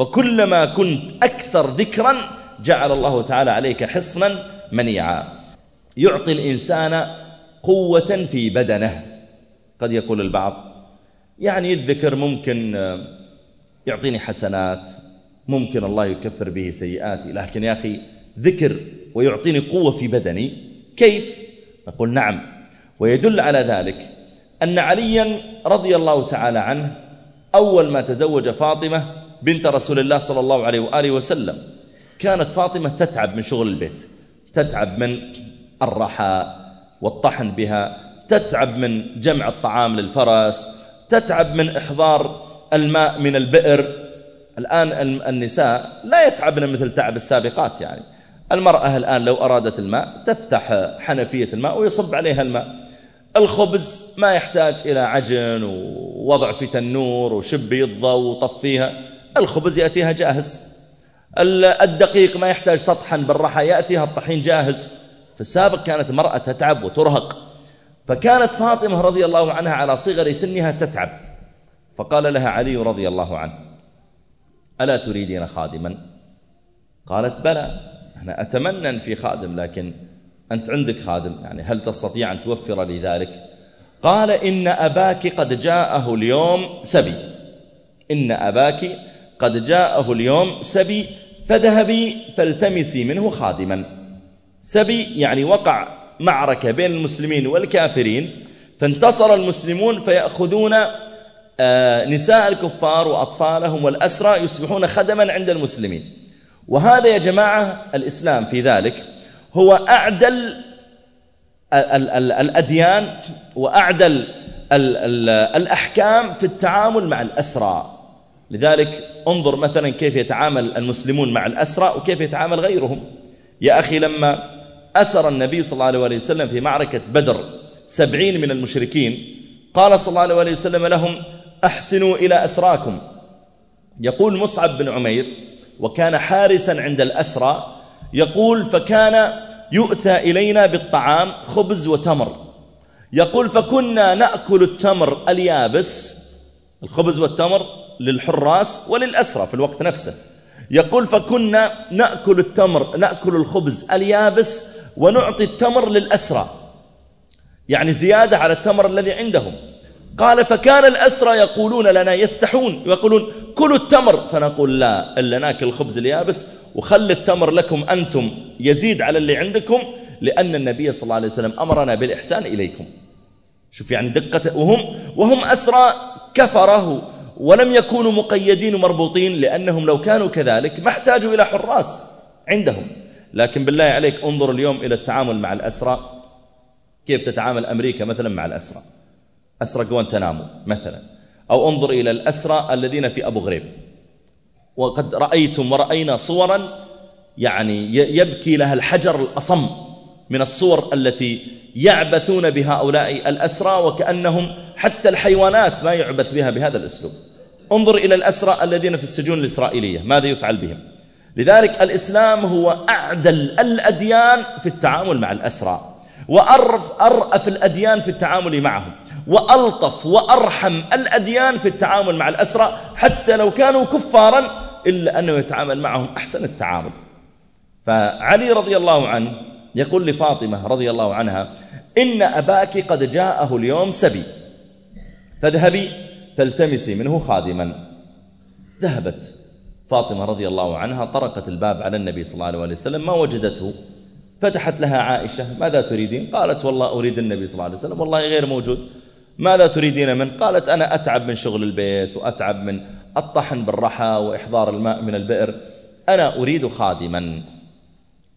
فكلما كنت أكثر ذكرا جعل الله تعالى عليك حصنا منيعا. يعطي الإنسان قوة في بدنه. قد يقول البعض يعني الذكر ممكن يعطيني حسنات ممكن الله يكفر به سيئاتي لكن يا أخي ذكر ويعطيني قوة في بدني كيف؟ نقول نعم. ويدل على ذلك أن عليا رضي الله تعالى عنه أول ما تزوج فاطمة بنت رسول الله صلى الله عليه وآله وسلم. كانت فاطمة تتعب من شغل البيت تتعب من الرحى والطحن بها تتعب من جمع الطعام للفرس تتعب من إحضار الماء من البئر. الآن النساء لا يتعبن مثل تعب السابقات يعني. المرأة الآن لو أرادت الماء تفتح حنفية الماء ويصب عليها الماء. الخبز ما يحتاج إلى عجن ووضع في تنور وشب يضى وطفيها. الخبز يأتيها جاهز. الدقيق ما يحتاج تطحن بالرحى يأتيها الطحين جاهز. في السابق كانت المرأة تتعب وترهق. فكانت فاطمة رضي الله عنها على صغر سنها تتعب. فقال لها علي رضي الله عنه ألا تريدين خادما؟ قالت بلى أنا أتمنى أن في خادم لكن أنت عندك خادم يعني هل تستطيع أن توفر لي ذلك؟ قال إن أباك قد جاءه اليوم سبي. إن أباك قد جاءه اليوم سبي فذهبي فالتمسي منه خادما. سبي يعني وقع معركة بين المسلمين والكافرين فانتصر المسلمون فيأخذون آه، نساء الكفار وأطفالهم والأسرى يصبحون خدما عند المسلمين. وهذا يا جماعة الإسلام في ذلك هو أعدل الأديان وأعدل الأحكام في التعامل مع الأسرى. لذلك انظر مثلا كيف يتعامل المسلمون مع الأسرى وكيف يتعامل غيرهم. يا أخي لما أسر النبي صلى الله عليه وسلم في معركة بدر سبعين من المشركين قال صلى الله عليه وسلم لهم أحسنوا إلى أسراكم. يقول مصعب بن عمير وكان حارسا عند الأسرى يقول فكان يؤتى إلينا بالطعام خبز وتمر. يقول فكنا نأكل التمر اليابس. الخبز والتمر للحراس وللأسرى في الوقت نفسه. يقول فكنا نأكل التمر نأكل الخبز اليابس ونعطي التمر للأسرى. يعني زيادة على التمر الذي عندهم. قال فكان الأسرى يقولون لنا يستحون. يقولون كلوا التمر. فنقول لا إلا نأكل الخبز اليابس وخل التمر لكم أنتم يزيد على اللي عندكم لأن النبي صلى الله عليه وسلم أمرنا بالإحسان إليكم. شوف يعني دقة وهم, وهم أسرى كفره ولم يكونوا مقيدين ومربوطين لأنهم لو كانوا كذلك ما احتاجوا إلى حراس عندهم. لكن بالله عليك انظر اليوم إلى التعامل مع الأسرى. كيف تتعامل أمريكا مثلا مع الأسرى؟ أسرى جوانتنامو مثلا. أو انظر إلى الأسرى الذين في أبو غريب. وقد رأيتم ورأينا صورا يعني يبكي لها الحجر الأصم من الصور التي يعبثون بهؤلاء الأسرى وكأنهم حتى الحيوانات ما يعبث بها بهذا الأسلوب. انظر إلى الأسرى الذين في السجون الإسرائيلية ماذا يفعل بهم؟ لذلك الإسلام هو أعدل الأديان في التعامل مع الأسرى وأرف أرأف الأديان في التعامل معهم وألطف وأرحم الأديان في التعامل مع الأسرى حتى لو كانوا كفارا إلا أنه يتعامل معهم أحسن التعامل. فعلي رضي الله عنه يقول لفاطمة رضي الله عنها إن أباك قد جاءه اليوم سبي فاذهبي. فالتمسي منه خادما. ذهبت فاطمة رضي الله عنها طرقت الباب على النبي صلى الله عليه وسلم ما وجدته. فتحت لها عائشة ماذا تريدين؟ قالت والله أريد النبي صلى الله عليه وسلم والله غير موجود. ماذا تريدين من؟ قالت أنا أتعب من شغل البيت وأتعب من الطحن بالرحى وإحضار الماء من البئر. أنا أريد خادما.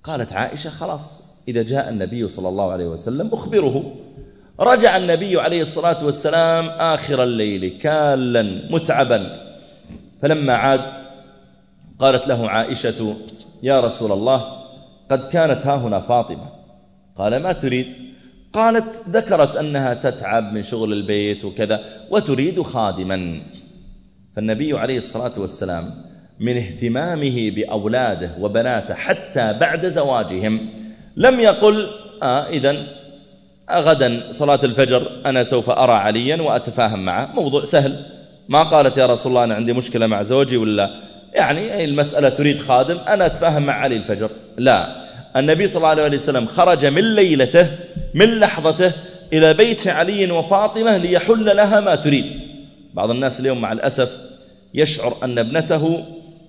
قالت عائشة خلاص إذا جاء النبي صلى الله عليه وسلم أخبره. رجع النبي عليه الصلاة والسلام آخر الليل كالا متعبا. فلما عاد قالت له عائشة يا رسول الله قد كانت ها هنا فاطمة. قال ما تريد؟ قالت ذكرت أنها تتعب من شغل البيت وكذا وتريد خادما. فالنبي عليه الصلاة والسلام من اهتمامه بأولاده وبناته حتى بعد زواجهم لم يقل آه إذن غدا صلاة الفجر أنا سوف أرى عليا وأتفاهم معه. موضوع سهل. ما قالت يا رسول الله أنا عندي مشكلة مع زوجي ولا؟ يعني المسألة تريد خادم أنا أتفاهم مع علي الفجر. لا. النبي صلى الله عليه وسلم خرج من ليلته من لحظته إلى بيت علي وفاطمة ليحل لها ما تريد. بعض الناس اليوم مع الأسف يشعر أن ابنته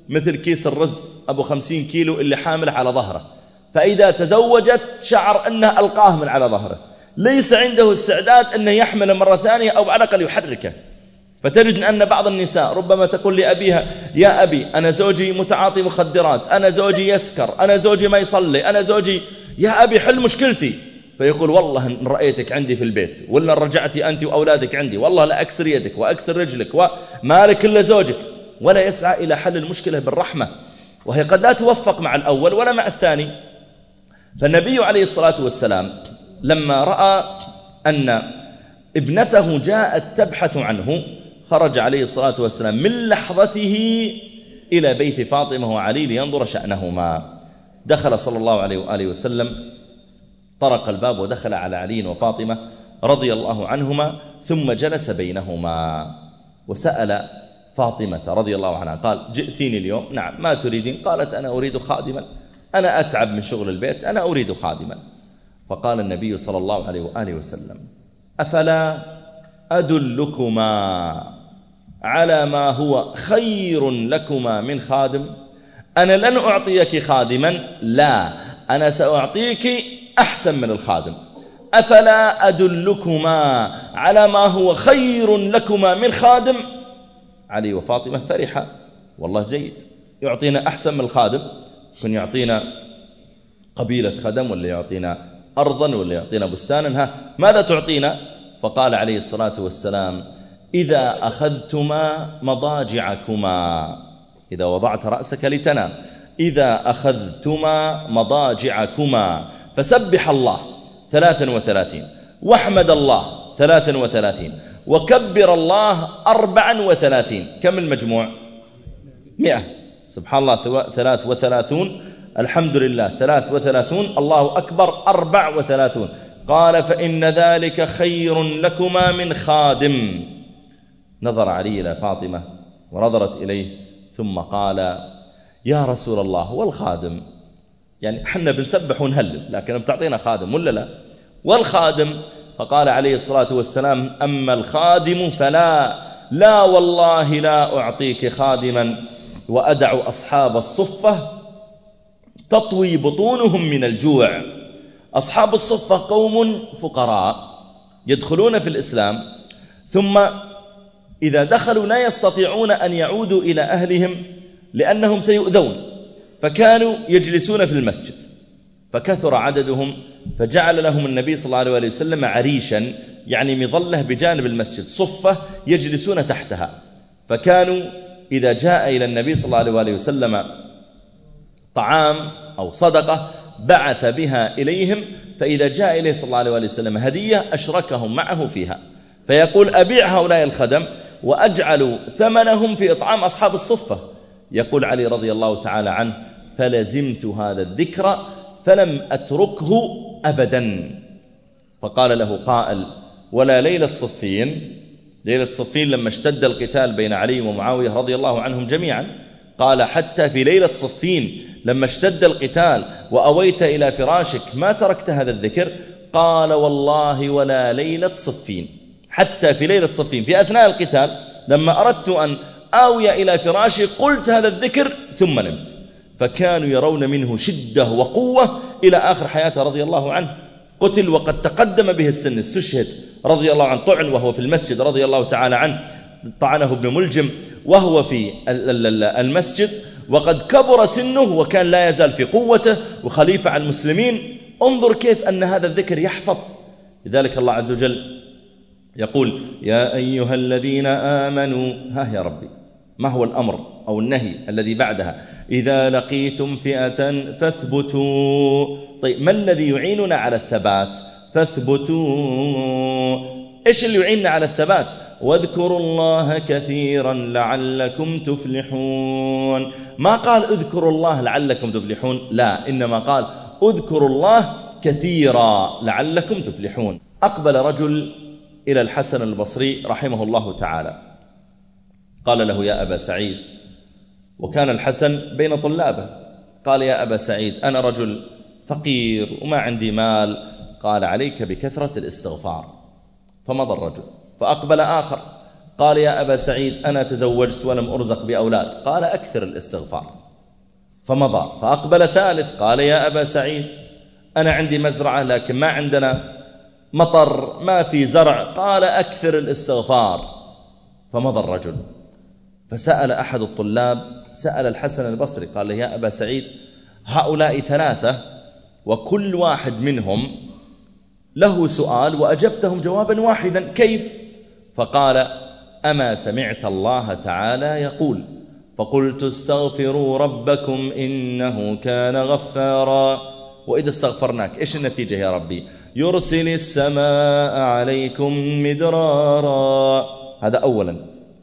مثل كيس الرز أبو خمسين كيلو اللي حامل على ظهره. فإذا تزوجت شعر أنه ألقاه من على ظهره. ليس عنده استعداد أنه يحمل مرة ثانية أو على الأقل يحركه. فتجد أن بعض النساء ربما تقول لأبيها يا أبي أنا زوجي متعاطي مخدرات أنا زوجي يسكر أنا زوجي ما يصلي أنا زوجي يا أبي حل مشكلتي. فيقول والله إن رأيتك عندي في البيت ولا رجعتي أنت وأولادك عندي والله لا أكسر يدك وأكسر رجلك ومالك إلا زوجك ولا يسعى إلى حل المشكلة بالرحمة. وهي قد لا توفق مع الأول ولا مع الثاني. فالنبي عليه الصلاة والسلام لما رأى أن ابنته جاءت تبحث عنه خرج عليه الصلاة والسلام من لحظته إلى بيت فاطمة وعلي لينظر شأنهما. دخل صلى الله عليه وآله وسلم طرق الباب ودخل على علي وفاطمة رضي الله عنهما ثم جلس بينهما. وسأل فاطمة رضي الله عنها قال جئتيني اليوم؟ نعم. ما تريدين؟ قالت أنا أريد خادما. أنا أتعب من شغل البيت أنا أريد خادما. فقال النبي صلى الله عليه وآله وسلم أفلا أدلكما على ما هو خير لكما من خادم؟ أنا لن أعطيك خادما لا أنا سأعطيك أحسن من الخادم. أفلا أدلكما على ما هو خير لكما من خادم؟ علي وفاطمة فرحة والله جيد. يعطينا أحسن من الخادم؟ يكون يعطينا قبيلة خدم ولا يعطينا أرضا ولا يعطينا بستانا؟ ها ماذا تعطينا؟ فقال عليه الصلاة والسلام إذا أخذتما مضاجعكما إذا وضعت رأسك لتنام إذا أخذتما مضاجعكما فسبح الله ثلاثا وثلاثين واحمد الله ثلاثا وثلاثين وكبر الله أربعا وثلاثين. كم المجموع؟ مئة. سبحان الله ثلاث وثلاثون الحمد لله ثلاث وثلاثون الله أكبر أربع وثلاثون. قال فإن ذلك خير لكما من خادم. نظر علي إلى فاطمة ونظرت إليه ثم قال يا رسول الله والخادم؟ يعني حنا بنسبح ونهلل لكن بتعطينا خادم ولا لا؟ والخادم؟ فقال عليه الصلاة والسلام أما الخادم فلا. لا والله لا أعطيك خادما وأدع أصحاب الصفة تطوي بطونهم من الجوع. أصحاب الصفة قوم فقراء يدخلون في الإسلام ثم إذا دخلوا لا يستطيعون أن يعودوا إلى أهلهم لأنهم سيؤذون. فكانوا يجلسون في المسجد فكثر عددهم فجعل لهم النبي صلى الله عليه وسلم عريشا يعني مظلة بجانب المسجد صفة يجلسون تحتها. فكانوا إذا جاء إلى النبي صلى الله عليه وسلم طعام أو صدقة بعث بها إليهم فإذا جاء إليه صلى الله عليه وسلم هدية أشركهم معه فيها. فيقول أبيع هؤلاء الخدم وأجعل ثمنهم في إطعام أصحاب الصفة. يقول علي رضي الله تعالى عنه فلزمت هذا الذكر فلم أتركه أبدا. فقال له قائل ولا ليلة صفين؟ ليلة صفين لما اشتد القتال بين علي ومعاوية رضي الله عنهم جميعا. قال حتى في ليلة صفين لما اشتد القتال وأويت إلى فراشك ما تركت هذا الذكر؟ قال والله ولا ليلة صفين. حتى في ليلة صفين. في أثناء القتال لما أردت أن آوي إلى فراشي قلت هذا الذكر ثم نمت. فكانوا يرون منه شدة وقوة إلى آخر حياته رضي الله عنه. قتل وقد تقدم به السن استشهد رضي الله عنه طعن وهو في المسجد رضي الله تعالى عنه. طعنه ابن ملجم وهو في المسجد وقد كبر سنه وكان لا يزال في قوته وخليفة على المسلمين. انظر كيف أن هذا الذكر يحفظ. لذلك الله عز وجل يقول يا أيها الذين آمنوا ها يا ربي ما هو الأمر أو النهي الذي بعدها؟ إذا لقيتم فئة فاثبتوا طيب ما الذي يعيننا على الثبات؟ فاثبتوا. إيش اللي يعيننا على الثبات؟ واذكروا الله كثيرا لعلكم تفلحون. ما قال اذكروا الله لعلكم تفلحون؟ لا إنما قال اذكروا الله كثيرا لعلكم تفلحون. أقبل رجل إلى الحسن البصري رحمه الله تعالى. قال له يا أبا سعيد وكان الحسن بين طلابه. قال يا أبا سعيد أنا رجل فقير وما عندي مال. قال عليك بكثرة الاستغفار. فمضى الرجل. فأقبل آخر. قال يا أبا سعيد أنا تزوجت ولم أرزق بأولاد. قال أكثر الاستغفار. فمضى. فأقبل ثالث. قال يا أبا سعيد أنا عندي مزرعة لكن ما عندنا مطر ما في زرع. قال أكثر الاستغفار. فمضى الرجل. فسأل أحد الطلاب سأل الحسن البصري قال يا أبا سعيد هؤلاء ثلاثة وكل واحد منهم له سؤال وأجبتهم جوابا واحدا كيف؟ فقال أما سمعت الله تعالى يقول فقلت استغفروا ربكم إنه كان غفارا. وإذا استغفرناك إيش النتيجة يا ربي؟ يرسل السماء عليكم مدرارا. هذا أولا.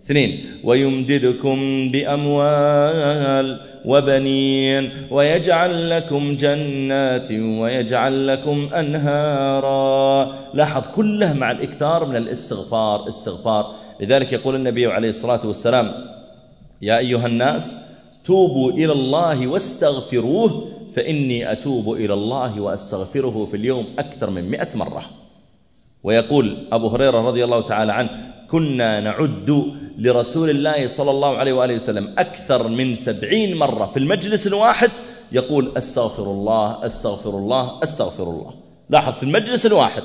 اثنين ويمددكم بأموال. وبنين ويجعل لكم جنات ويجعل لكم أنهارا. لاحظ كله مع الإكثار من الاستغفار استغفار. لذلك يقول النبي عليه الصلاة والسلام يا أيها الناس توبوا إلى الله واستغفروه فإني أتوب إلى الله وأستغفره في اليوم أكثر من مئة مرة. ويقول أبو هريرة رضي الله تعالى عنه كنا نعد لرسول الله صلى الله عليه وآله وسلم أكثر من سبعين مرة. في المجلس الواحد يقول أستغفر الله أستغفر الله أستغفر الله. لاحظ في المجلس الواحد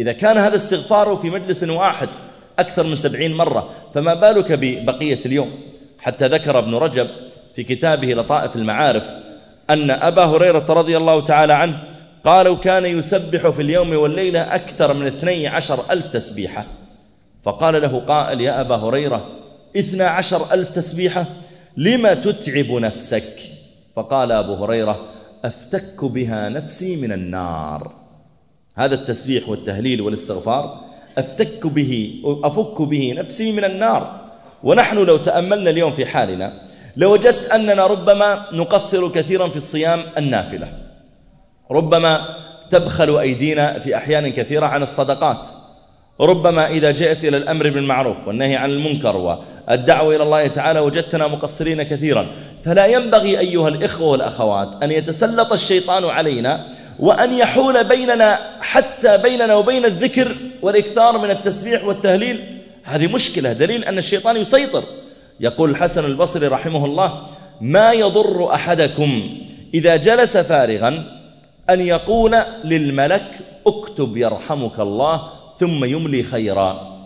إذا كان هذا استغفاره في مجلس واحد أكثر من سبعين مرة فما بالك ببقية اليوم؟ حتى ذكر ابن رجب في كتابه لطائف المعارف أن أبا هريرة رضي الله تعالى عنه قالوا كان يسبح في اليوم والليلة أكثر من اثني عشر ألف تسبيحة. فقال له قائل يا أبا هريرة اثنى عشر ألف تسبيحة لما تتعب نفسك؟ فقال أبو هريرة أفتك بها نفسي من النار. هذا التسبيح والتهليل والاستغفار أفتك به أفك به نفسي من النار. ونحن لو تأملنا اليوم في حالنا لوجدت أننا ربما نقصر كثيرا في الصيام النافلة. ربما تبخل أيدينا في أحيان كثيرة عن الصدقات. ربما إذا جئت إلى الأمر بالمعروف والنهي عن المنكر والدعوة إلى الله تعالى وجدتنا مقصرين كثيرا فلا ينبغي أيها الإخوة والأخوات أن يتسلط الشيطان علينا وأن يحول بيننا حتى بيننا وبين الذكر والإكثار من التسبيح والتهليل. هذه مشكلة دليل أن الشيطان يسيطر. يقول الحسن البصري رحمه الله ما يضر أحدكم إذا جلس فارغا أن يقول للملك اكتب يرحمك الله ثم يملي خيرا.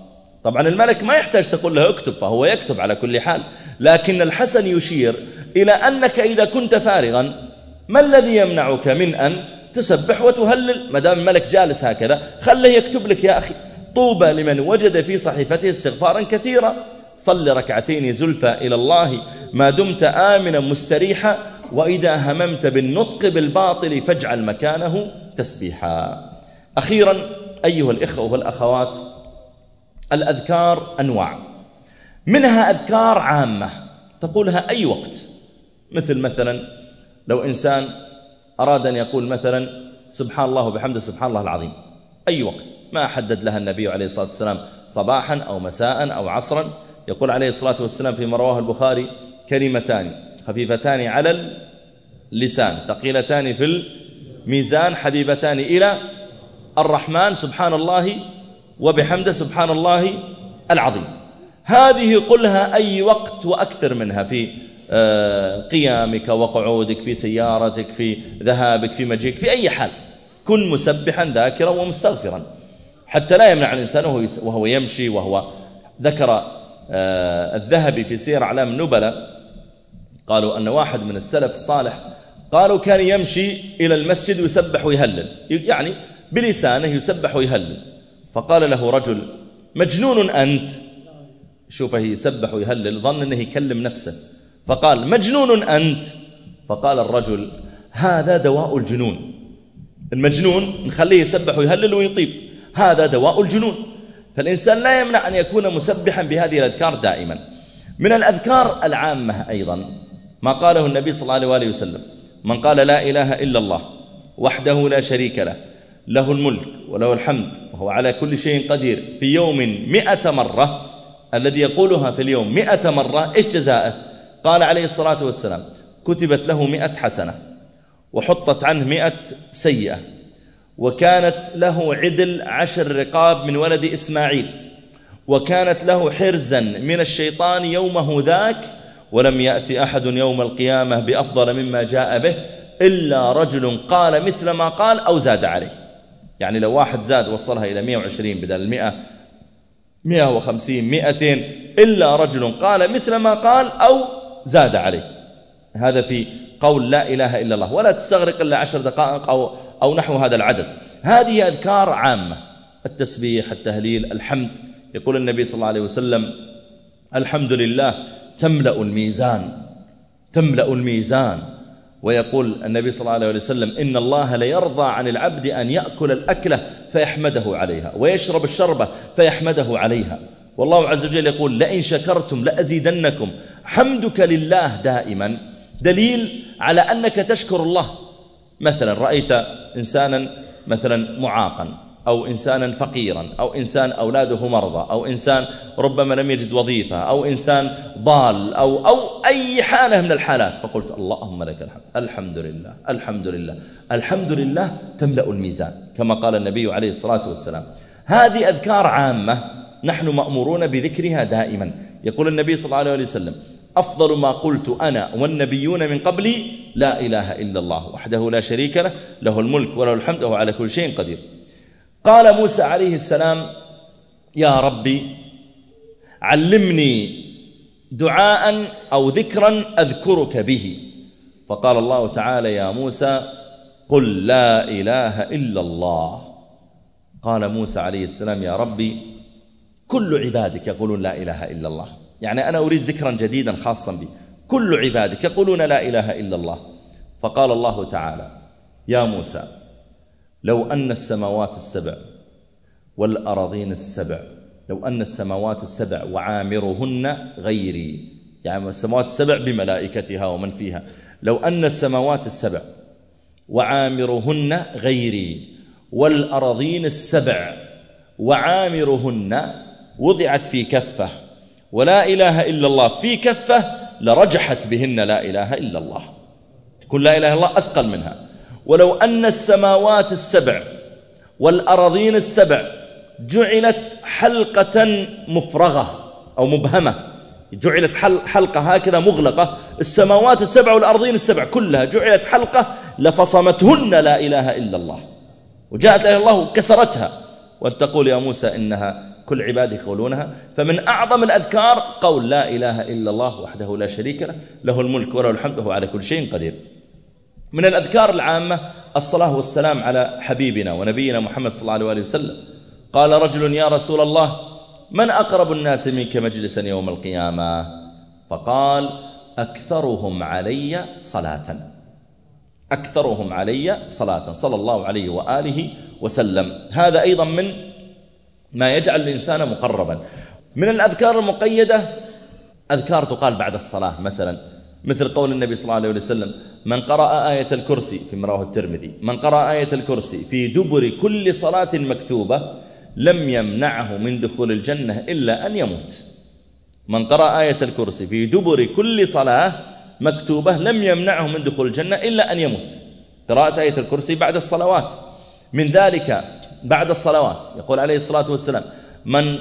طبعا الملك ما يحتاج تقول له اكتب فهو يكتب على كل حال. لكن الحسن يشير إلى أنك إذا كنت فارغا ما الذي يمنعك من أن تسبح وتهلل؟ ما دام الملك جالس هكذا خله يكتب لك يا أخي. طوبى لمن وجد في صحيفته استغفارا كثيرا. صل ركعتين زلفى إلى الله. ما دمت آمنا مستريحا. وإذا هممت بالنطق بالباطل فاجعل مكانه تسبيحا. أخيرا أيها الإخوة والأخوات الأذكار أنواع. منها أذكار عامة تقولها أي وقت. مثل مثلا لو إنسان أراد أن يقول مثلا سبحان الله وبحمده سبحان الله العظيم. أي وقت. ما حدد لها النبي عليه الصلاة والسلام صباحا أو مساء أو عصرا. يقول عليه الصلاة والسلام فيما رواه البخاري كلمتان خفيفتان على اللسان ثقيلتان في الميزان حبيبتان إلى الرحمن سبحان الله وبحمده سبحان الله العظيم. هذه قلها أي وقت وأكثر منها في آه، قيامك وقعودك في سيارتك في ذهابك في مجيك في أي حال. كن مسبحا ذاكرا ومستغفرا. حتى لا يمنع الإنسان وهو يمشي وهو ذكر آه، الذهبي في سير أعلام النبلاء قالوا أن واحد من السلف الصالح قالوا كان يمشي إلى المسجد ويسبح ويهلل. يعني بلسانه يسبح ويهلل فقال له رجل مجنون أنت. شوفه يسبح ويهلل ظن أنه يكلم نفسه. فقال مجنون أنت. فقال الرجل هذا دواء الجنون. المجنون نخليه يسبح ويهلل ويطيب. هذا دواء الجنون. فالإنسان لا يمنع أن يكون مسبحا بهذه الأذكار دائما. من الأذكار العامة أيضا ما قاله النبي صلى الله عليه وسلم. من قال لا إله إلا الله وحده لا شريك له له الملك وله الحمد وهو على كل شيء قدير. في يوم مئة مرة الذي يقولها في اليوم مئة مرة إيش جزاءه؟ قال عليه الصلاة والسلام كتبت له مئة حسنة وحطت عنه مئة سيئة وكانت له عدل عشر رقاب من ولد إسماعيل وكانت له حرزا من الشيطان يومه ذاك ولم يأتي أحد يوم القيامة بأفضل مما جاء به إلا رجل قال مثل ما قال أو زاد عليه. يعني لو واحد زاد وصلها إلى 120 بدل المئة 150 200 إلا رجل قال مثل ما قال أو زاد عليه. هذا في قول لا إله إلا الله. ولا تستغرق إلا عشر دقائق أو, أو نحو هذا العدد. هذه أذكار عامة. التسبيح التهليل الحمد. يقول النبي صلى الله عليه وسلم الحمد لله تملأ الميزان. تملأ الميزان. ويقول النبي صلى الله عليه وسلم إن الله ليرضى عن العبد أن يأكل الأكلة فيحمده عليها ويشرب الشربة فيحمده عليها. والله عز وجل يقول لئن شكرتم لأزيدنكم. حمدك لله دائما. دليل على أنك تشكر الله. مثلا رأيت إنسانا مثلا معاقا. أو إنسانا فقيرا أو إنسان أولاده مرضى أو إنسان ربما لم يجد وظيفة أو إنسان ضال أو, أو أي حالة من الحالات. فقلت اللهم لك الحمد. الحمد لله الحمد لله. الحمد لله تملأ الميزان كما قال النبي عليه الصلاة والسلام. هذه أذكار عامة نحن مأمورون بذكرها دائما. يقول النبي صلى الله عليه وسلم أفضل ما قلت أنا والنبيون من قبلي لا إله إلا الله وحده لا شريك له له الملك وله الحمد وهو على كل شيء قدير. قال موسى عليه السلام يا ربي علمني دعاء أو ذكرا أذكرك به. فقال الله تعالى يا موسى قل لا إله إلا الله. قال موسى عليه السلام يا ربي كل عبادك يقولون لا إله إلا الله. يعني أنا أريد ذكرا جديدا خاصا بي. كل عبادك يقولون لا إله إلا الله. فقال الله تعالى يا موسى لو أن السماوات السبع والأراضين السبع لو أن السماوات السبع وعامرهن غيري. يعني السماوات السبع بملائكتها ومن فيها. لو أن السماوات السبع وعامرهن غيري. والأراضين السبع وعامرهن وضعت في كفة. ولا إله إلا الله في كفة لرجحت بهن لا إله إلا الله. تكون لا إله إلا الله أثقل منها. ولو أن السماوات السبع والأراضين السبع جعلت حلقة مفرغة أو مبهمة. جعلت حلقة هكذا مغلقة. السماوات السبع والأرضين السبع كلها جعلت حلقة لفصمتهن لا إله إلا الله. وجاءت إلى الله وكسرتها. وأن تقول يا موسى إنها كل عبادك يقولونها. فمن أعظم الأذكار قول لا إله إلا الله وحده لا شريك له له الملك وله الحمد وهو على كل شيء قدير. من الأذكار العامة الصلاة والسلام على حبيبنا ونبينا محمد صلى الله عليه وسلم. قال رجل يا رسول الله من أقرب الناس منك مجلسا يوم القيامة؟ فقال أكثرهم علي صلاة. أكثرهم علي صلاة صلى الله عليه وآله وسلم. هذا أيضا من ما يجعل الإنسان مقربا. من الأذكار المقيدة أذكار تقال بعد الصلاة مثلا مثل قول النبي صلى الله عليه وسلم من قرأ آية الكرسي في رواه الترمذي من قرأ آية الكرسي في دبر كل صلاة مكتوبة لم يمنعه من دخول الجنة إلا أن يموت. من قرأ آية الكرسي في دبر كل صلاة مكتوبة لم يمنعه من دخول الجنة إلا أن يموت. قراءة آية الكرسي بعد الصلوات. من ذلك بعد الصلوات. يقول عليه الصلاة والسلام من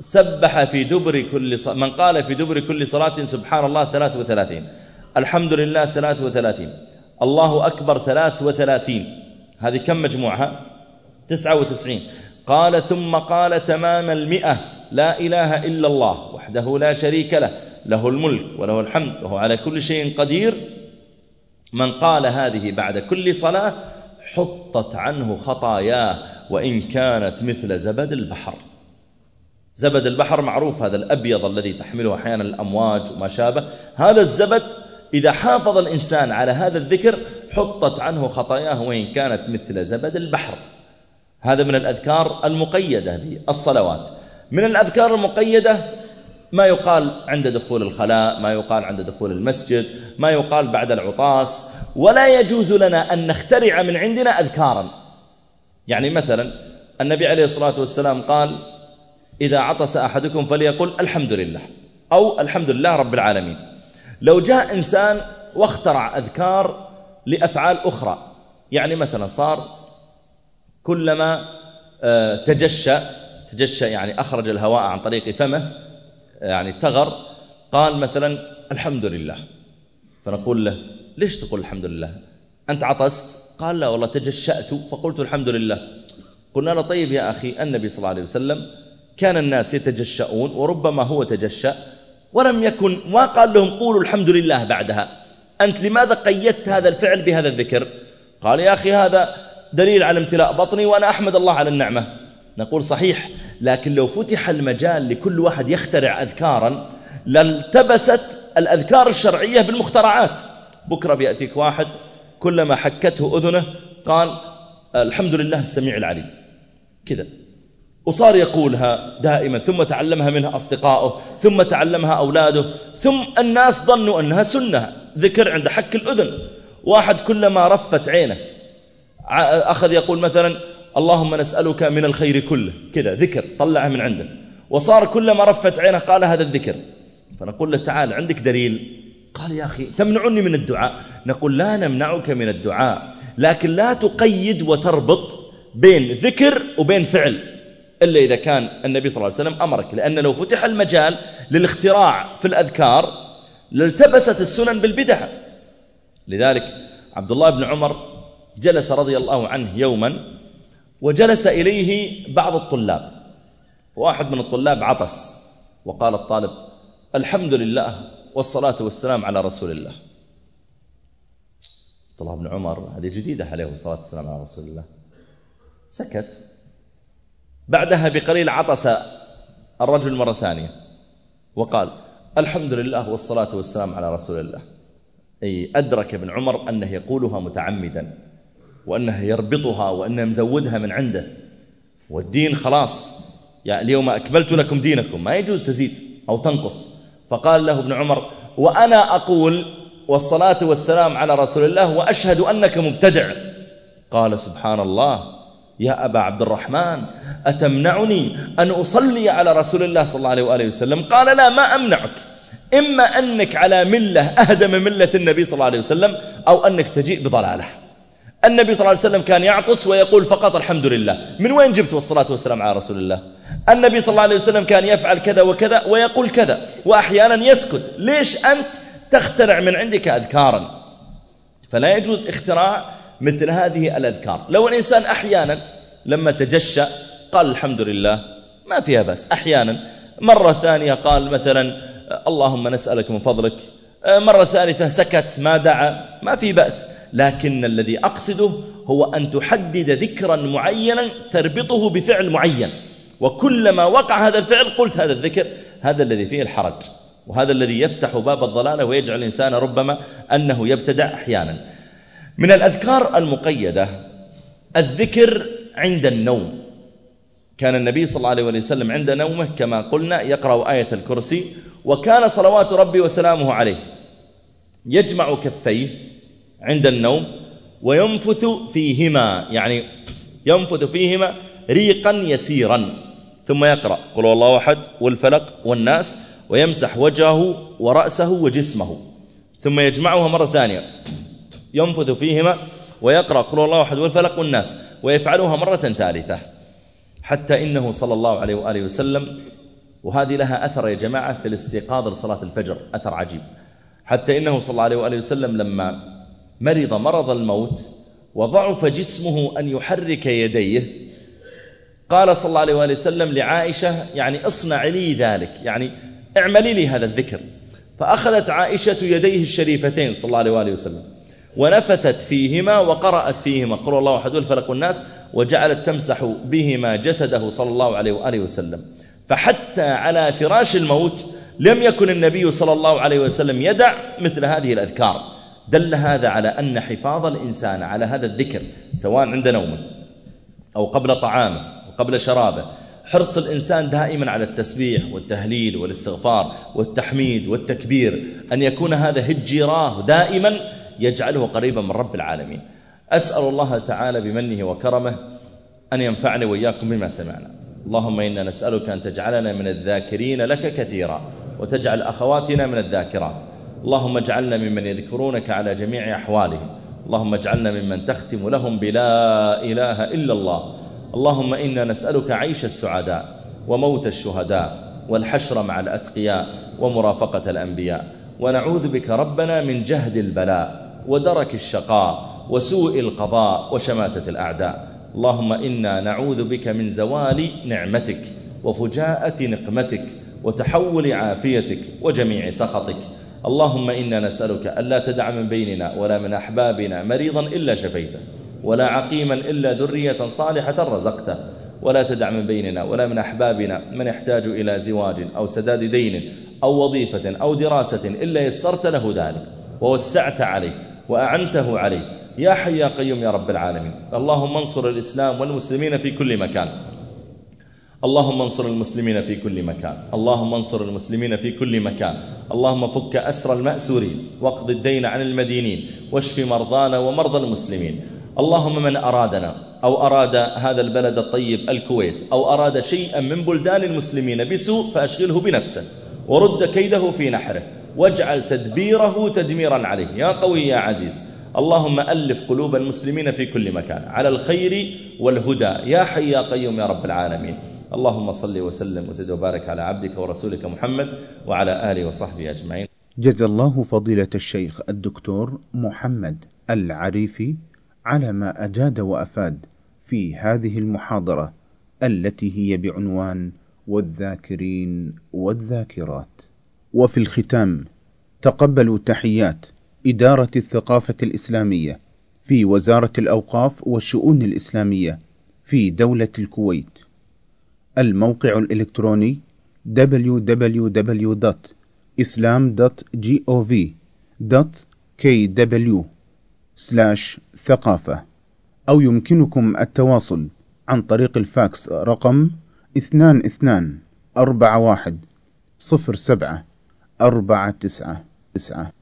سبح في دبر كل ص... من قال في دبر كل صلاة سبحان الله ثلاث وثلاثين. الحمد لله ثلاث وثلاثين. الله أكبر ثلاث وثلاثين. هذه كم مجموعها تسعة وتسعين. قال ثم قال تمام المئة. لا إله إلا الله. وحده لا شريك له. له الملك وله الحمد. وهو على كل شيء قدير. من قال هذه بعد كل صلاة حطت عنه خطاياه. وإن كانت مثل زبد البحر. زبد البحر معروف هذا الأبيض الذي تحمله أحيانا الأمواج وما شابه. هذا الزبد إذا حافظ الإنسان على هذا الذكر حطت عنه خطاياه وإن كانت مثل زبد البحر. هذا من الأذكار المقيدة بالصلوات. من الأذكار المقيدة ما يقال عند دخول الخلاء ما يقال عند دخول المسجد ما يقال بعد العطاس. ولا يجوز لنا أن نخترع من عندنا أذكارا. يعني مثلا النبي عليه الصلاة والسلام قال إذا عطس أحدكم فليقل الحمد لله أو الحمد لله رب العالمين. لو جاء إنسان واخترع أذكار لأفعال أخرى يعني مثلا صار كلما آه، تجشى تجشى يعني أخرج الهواء عن طريق فمه يعني تغر قال مثلا الحمد لله فنقول له ليش تقول الحمد لله أنت عطست؟ قال لا والله تجشأت فقلت الحمد لله قلنا له طيب يا أخي النبي صلى الله عليه وسلم كان الناس يتجشؤون وربما هو تجشأ ولم يكن ما قال لهم قولوا الحمد لله بعدها. أنت لماذا قيدت هذا الفعل بهذا الذكر؟ قال يا أخي هذا دليل على امتلاء بطني وأنا أحمد الله على النعمة. نقول صحيح لكن لو فتح المجال لكل واحد يخترع أذكارا لالتبست الأذكار الشرعية بالمخترعات. بكرة بيأتيك واحد كلما حكته أذنه قال الحمد لله السميع العليم. كذا. وصار يقولها دائما ثم تعلمها منها أصدقائه ثم تعلمها أولاده ثم الناس ظنوا أنها سنة. ذكر عند حك الأذن. واحد كلما رفت عينه أخذ يقول مثلا اللهم نسألك من الخير كله. كذا ذكر طلعه من عنده. وصار كلما رفت عينه قال هذا الذكر. فنقول له تعال عندك دليل؟ قال يا أخي تمنعني من الدعاء. نقول لا نمنعك من الدعاء لكن لا تقيد وتربط بين ذكر وبين فعل. إلا إذا كان النبي صلى الله عليه وسلم أمرك لأن لو فتح المجال للاختراع في الأذكار لالتبست السنن بالبدع. لذلك عبد الله بن عمر جلس رضي الله عنه يوما وجلس إليه بعض الطلاب. واحد من الطلاب عطس وقال الطالب الحمد لله والصلاة والسلام على رسول الله. عبد الله بن عمر هذه جديدة عليه الصلاة والسلام على رسول الله. سكت. بعدها بقليل عطس الرجل مرة ثانية وقال الحمد لله والصلاة والسلام على رسول الله. أي أدرك ابن عمر أنه يقولها متعمدا وأنه يربطها وأنه مزودها من عنده. والدين خلاص يعني اليوم أكملت لكم دينكم ما يجوز تزيد أو تنقص. فقال له ابن عمر وأنا أقول والصلاة والسلام على رسول الله وأشهد أنك مبتدع. قال سبحان الله يا أبا عبد الرحمن أتمنعني أن أصلي على رسول الله صلى الله عليه وآله وسلم قال لا ما أمنعك إما أنك على ملة أهدى من ملة النبي صلى الله عليه وسلم أو أنك تجيء بضلاله النبي صلى الله عليه وسلم كان يعطس ويقول فقط الحمد لله من وين جبت والصلاة والسلام على رسول الله النبي صلى الله عليه وسلم كان يفعل كذا وكذا ويقول كذا وأحيانا يسكت ليش أنت تخترع من عندك أذكارا فلا يجوز اختراع مثل هذه الأذكار. لو الإنسان أحيانا لما تجشأ قال الحمد لله ما فيها بس أحيانا مرة ثانية قال مثلا اللهم نسألك من فضلك. مرة ثالثة سكت ما دعا ما في بأس. لكن الذي أقصده هو أن تحدد ذكرا معينا تربطه بفعل معين. وكلما وقع هذا الفعل قلت هذا الذكر هذا الذي فيه الحرج. وهذا الذي يفتح باب الضلالة ويجعل الإنسان ربما أنه يبتدع أحيانا. من الأذكار المقيدة الذكر عند النوم. كان النبي صلى الله عليه وسلم عند نومه كما قلنا يقرأ آية الكرسي وكان صلوات ربي وسلامه عليه. يجمع كفيه عند النوم وينفث فيهما يعني ينفث فيهما ريقا يسيرا. ثم يقرأ قل الله أحد والفلق والناس ويمسح وجهه ورأسه وجسمه. ثم يجمعها مرة ثانية. ينفث فيهما ويقرأ قل الله أحد والفلق والناس ويفعلها مرة ثالثة حتى إنه صلى الله عليه وآله وسلم وهذه لها أثر يا جماعة في الاستيقاظ لصلاة الفجر أثر عجيب. حتى إنه صلى الله عليه وآله وسلم لما مرض مرض الموت وضعف جسمه أن يحرك يديه قال صلى الله عليه وآله وسلم لعائشة يعني اصنع لي ذلك يعني اعملي لي هذا الذكر. فأخذت عائشة يديه الشريفتين صلى الله عليه وآله وسلم. ونفثت فيهما وقرأت فيهما. قل الله أحد والفلق والناس وجعلت تمسح بهما جسده صلى الله عليه وآله وسلم. فحتى على فراش الموت لم يكن النبي صلى الله عليه وسلم يدع مثل هذه الأذكار. دل هذا على أن حفاظ الإنسان على هذا الذكر سواء عند نومه أو قبل طعامه وقبل شرابه. حرص الإنسان دائما على التسبيح والتهليل والاستغفار والتحميد والتكبير أن يكون هذا هجيراه دائما يجعله قريبا من رب العالمين. أسأل الله تعالى بمنه وكرمه أن ينفعني وإياكم بما سمعنا. اللهم إنا نسألك أن تجعلنا من الذاكرين لك كثيرا وتجعل أخواتنا من الذاكرات. اللهم اجعلنا ممن يذكرونك على جميع أحوالهم. اللهم اجعلنا ممن تختم لهم بلا إله إلا الله. اللهم إنا نسألك عيش السعداء وموت الشهداء والحشر مع الأتقياء ومرافقة الأنبياء. ونعوذ بك ربنا من جهد البلاء. ودرك الشقاء وسوء القضاء وشماتة الأعداء. اللهم إنا نعوذ بك من زوال نعمتك وفجاءة نقمتك وتحول عافيتك وجميع سخطك. اللهم إنا نسألك ألا تدع من بيننا ولا من أحبابنا مريضا إلا شفيته ولا عقيما إلا ذرية صالحة رزقته ولا تدع من بيننا ولا من أحبابنا من يحتاج إلى زواج أو سداد دين أو وظيفة أو دراسة إلا يسرت له ذلك ووسعت عليه. وأعنته عليه. يا حي يا قيوم يا رب العالمين. اللهم انصر الإسلام والمسلمين في كل مكان. اللهم انصر المسلمين في كل مكان. اللهم انصر المسلمين في كل مكان. اللهم فك أسر المأسورين. واقض الدين عن المدينين. واشف مرضانا ومرضى المسلمين. اللهم من أرادنا أو أراد هذا البلد الطيب الكويت أو أراد شيئا من بلدان المسلمين بسوء فأشغله بنفسه. ورد كيده في نحره. واجعل تدبيره تدميرا عليه. يا قوي يا عزيز اللهم ألف قلوب المسلمين في كل مكان على الخير والهدى. يا حي يا قيوم يا رب العالمين. اللهم صل وسلم وزد وبارك على عبدك ورسولك محمد وعلى آله وصحبه أجمعين. جزا الله فضيلة الشيخ الدكتور محمد العريفي على ما أجاد وأفاد في هذه المحاضرة التي هي بعنوان والذاكرين والذاكرات. وفي الختام تقبلوا تحيات إدارة الثقافة الإسلامية في وزارة الأوقاف والشؤون الإسلامية في دولة الكويت. الموقع الإلكتروني www.islam.gov.kw ثقافة أو يمكنكم التواصل عن طريق الفاكس رقم اثنان اثنان أربعة واحد صفر سبعة أربعة تسعة تسعة.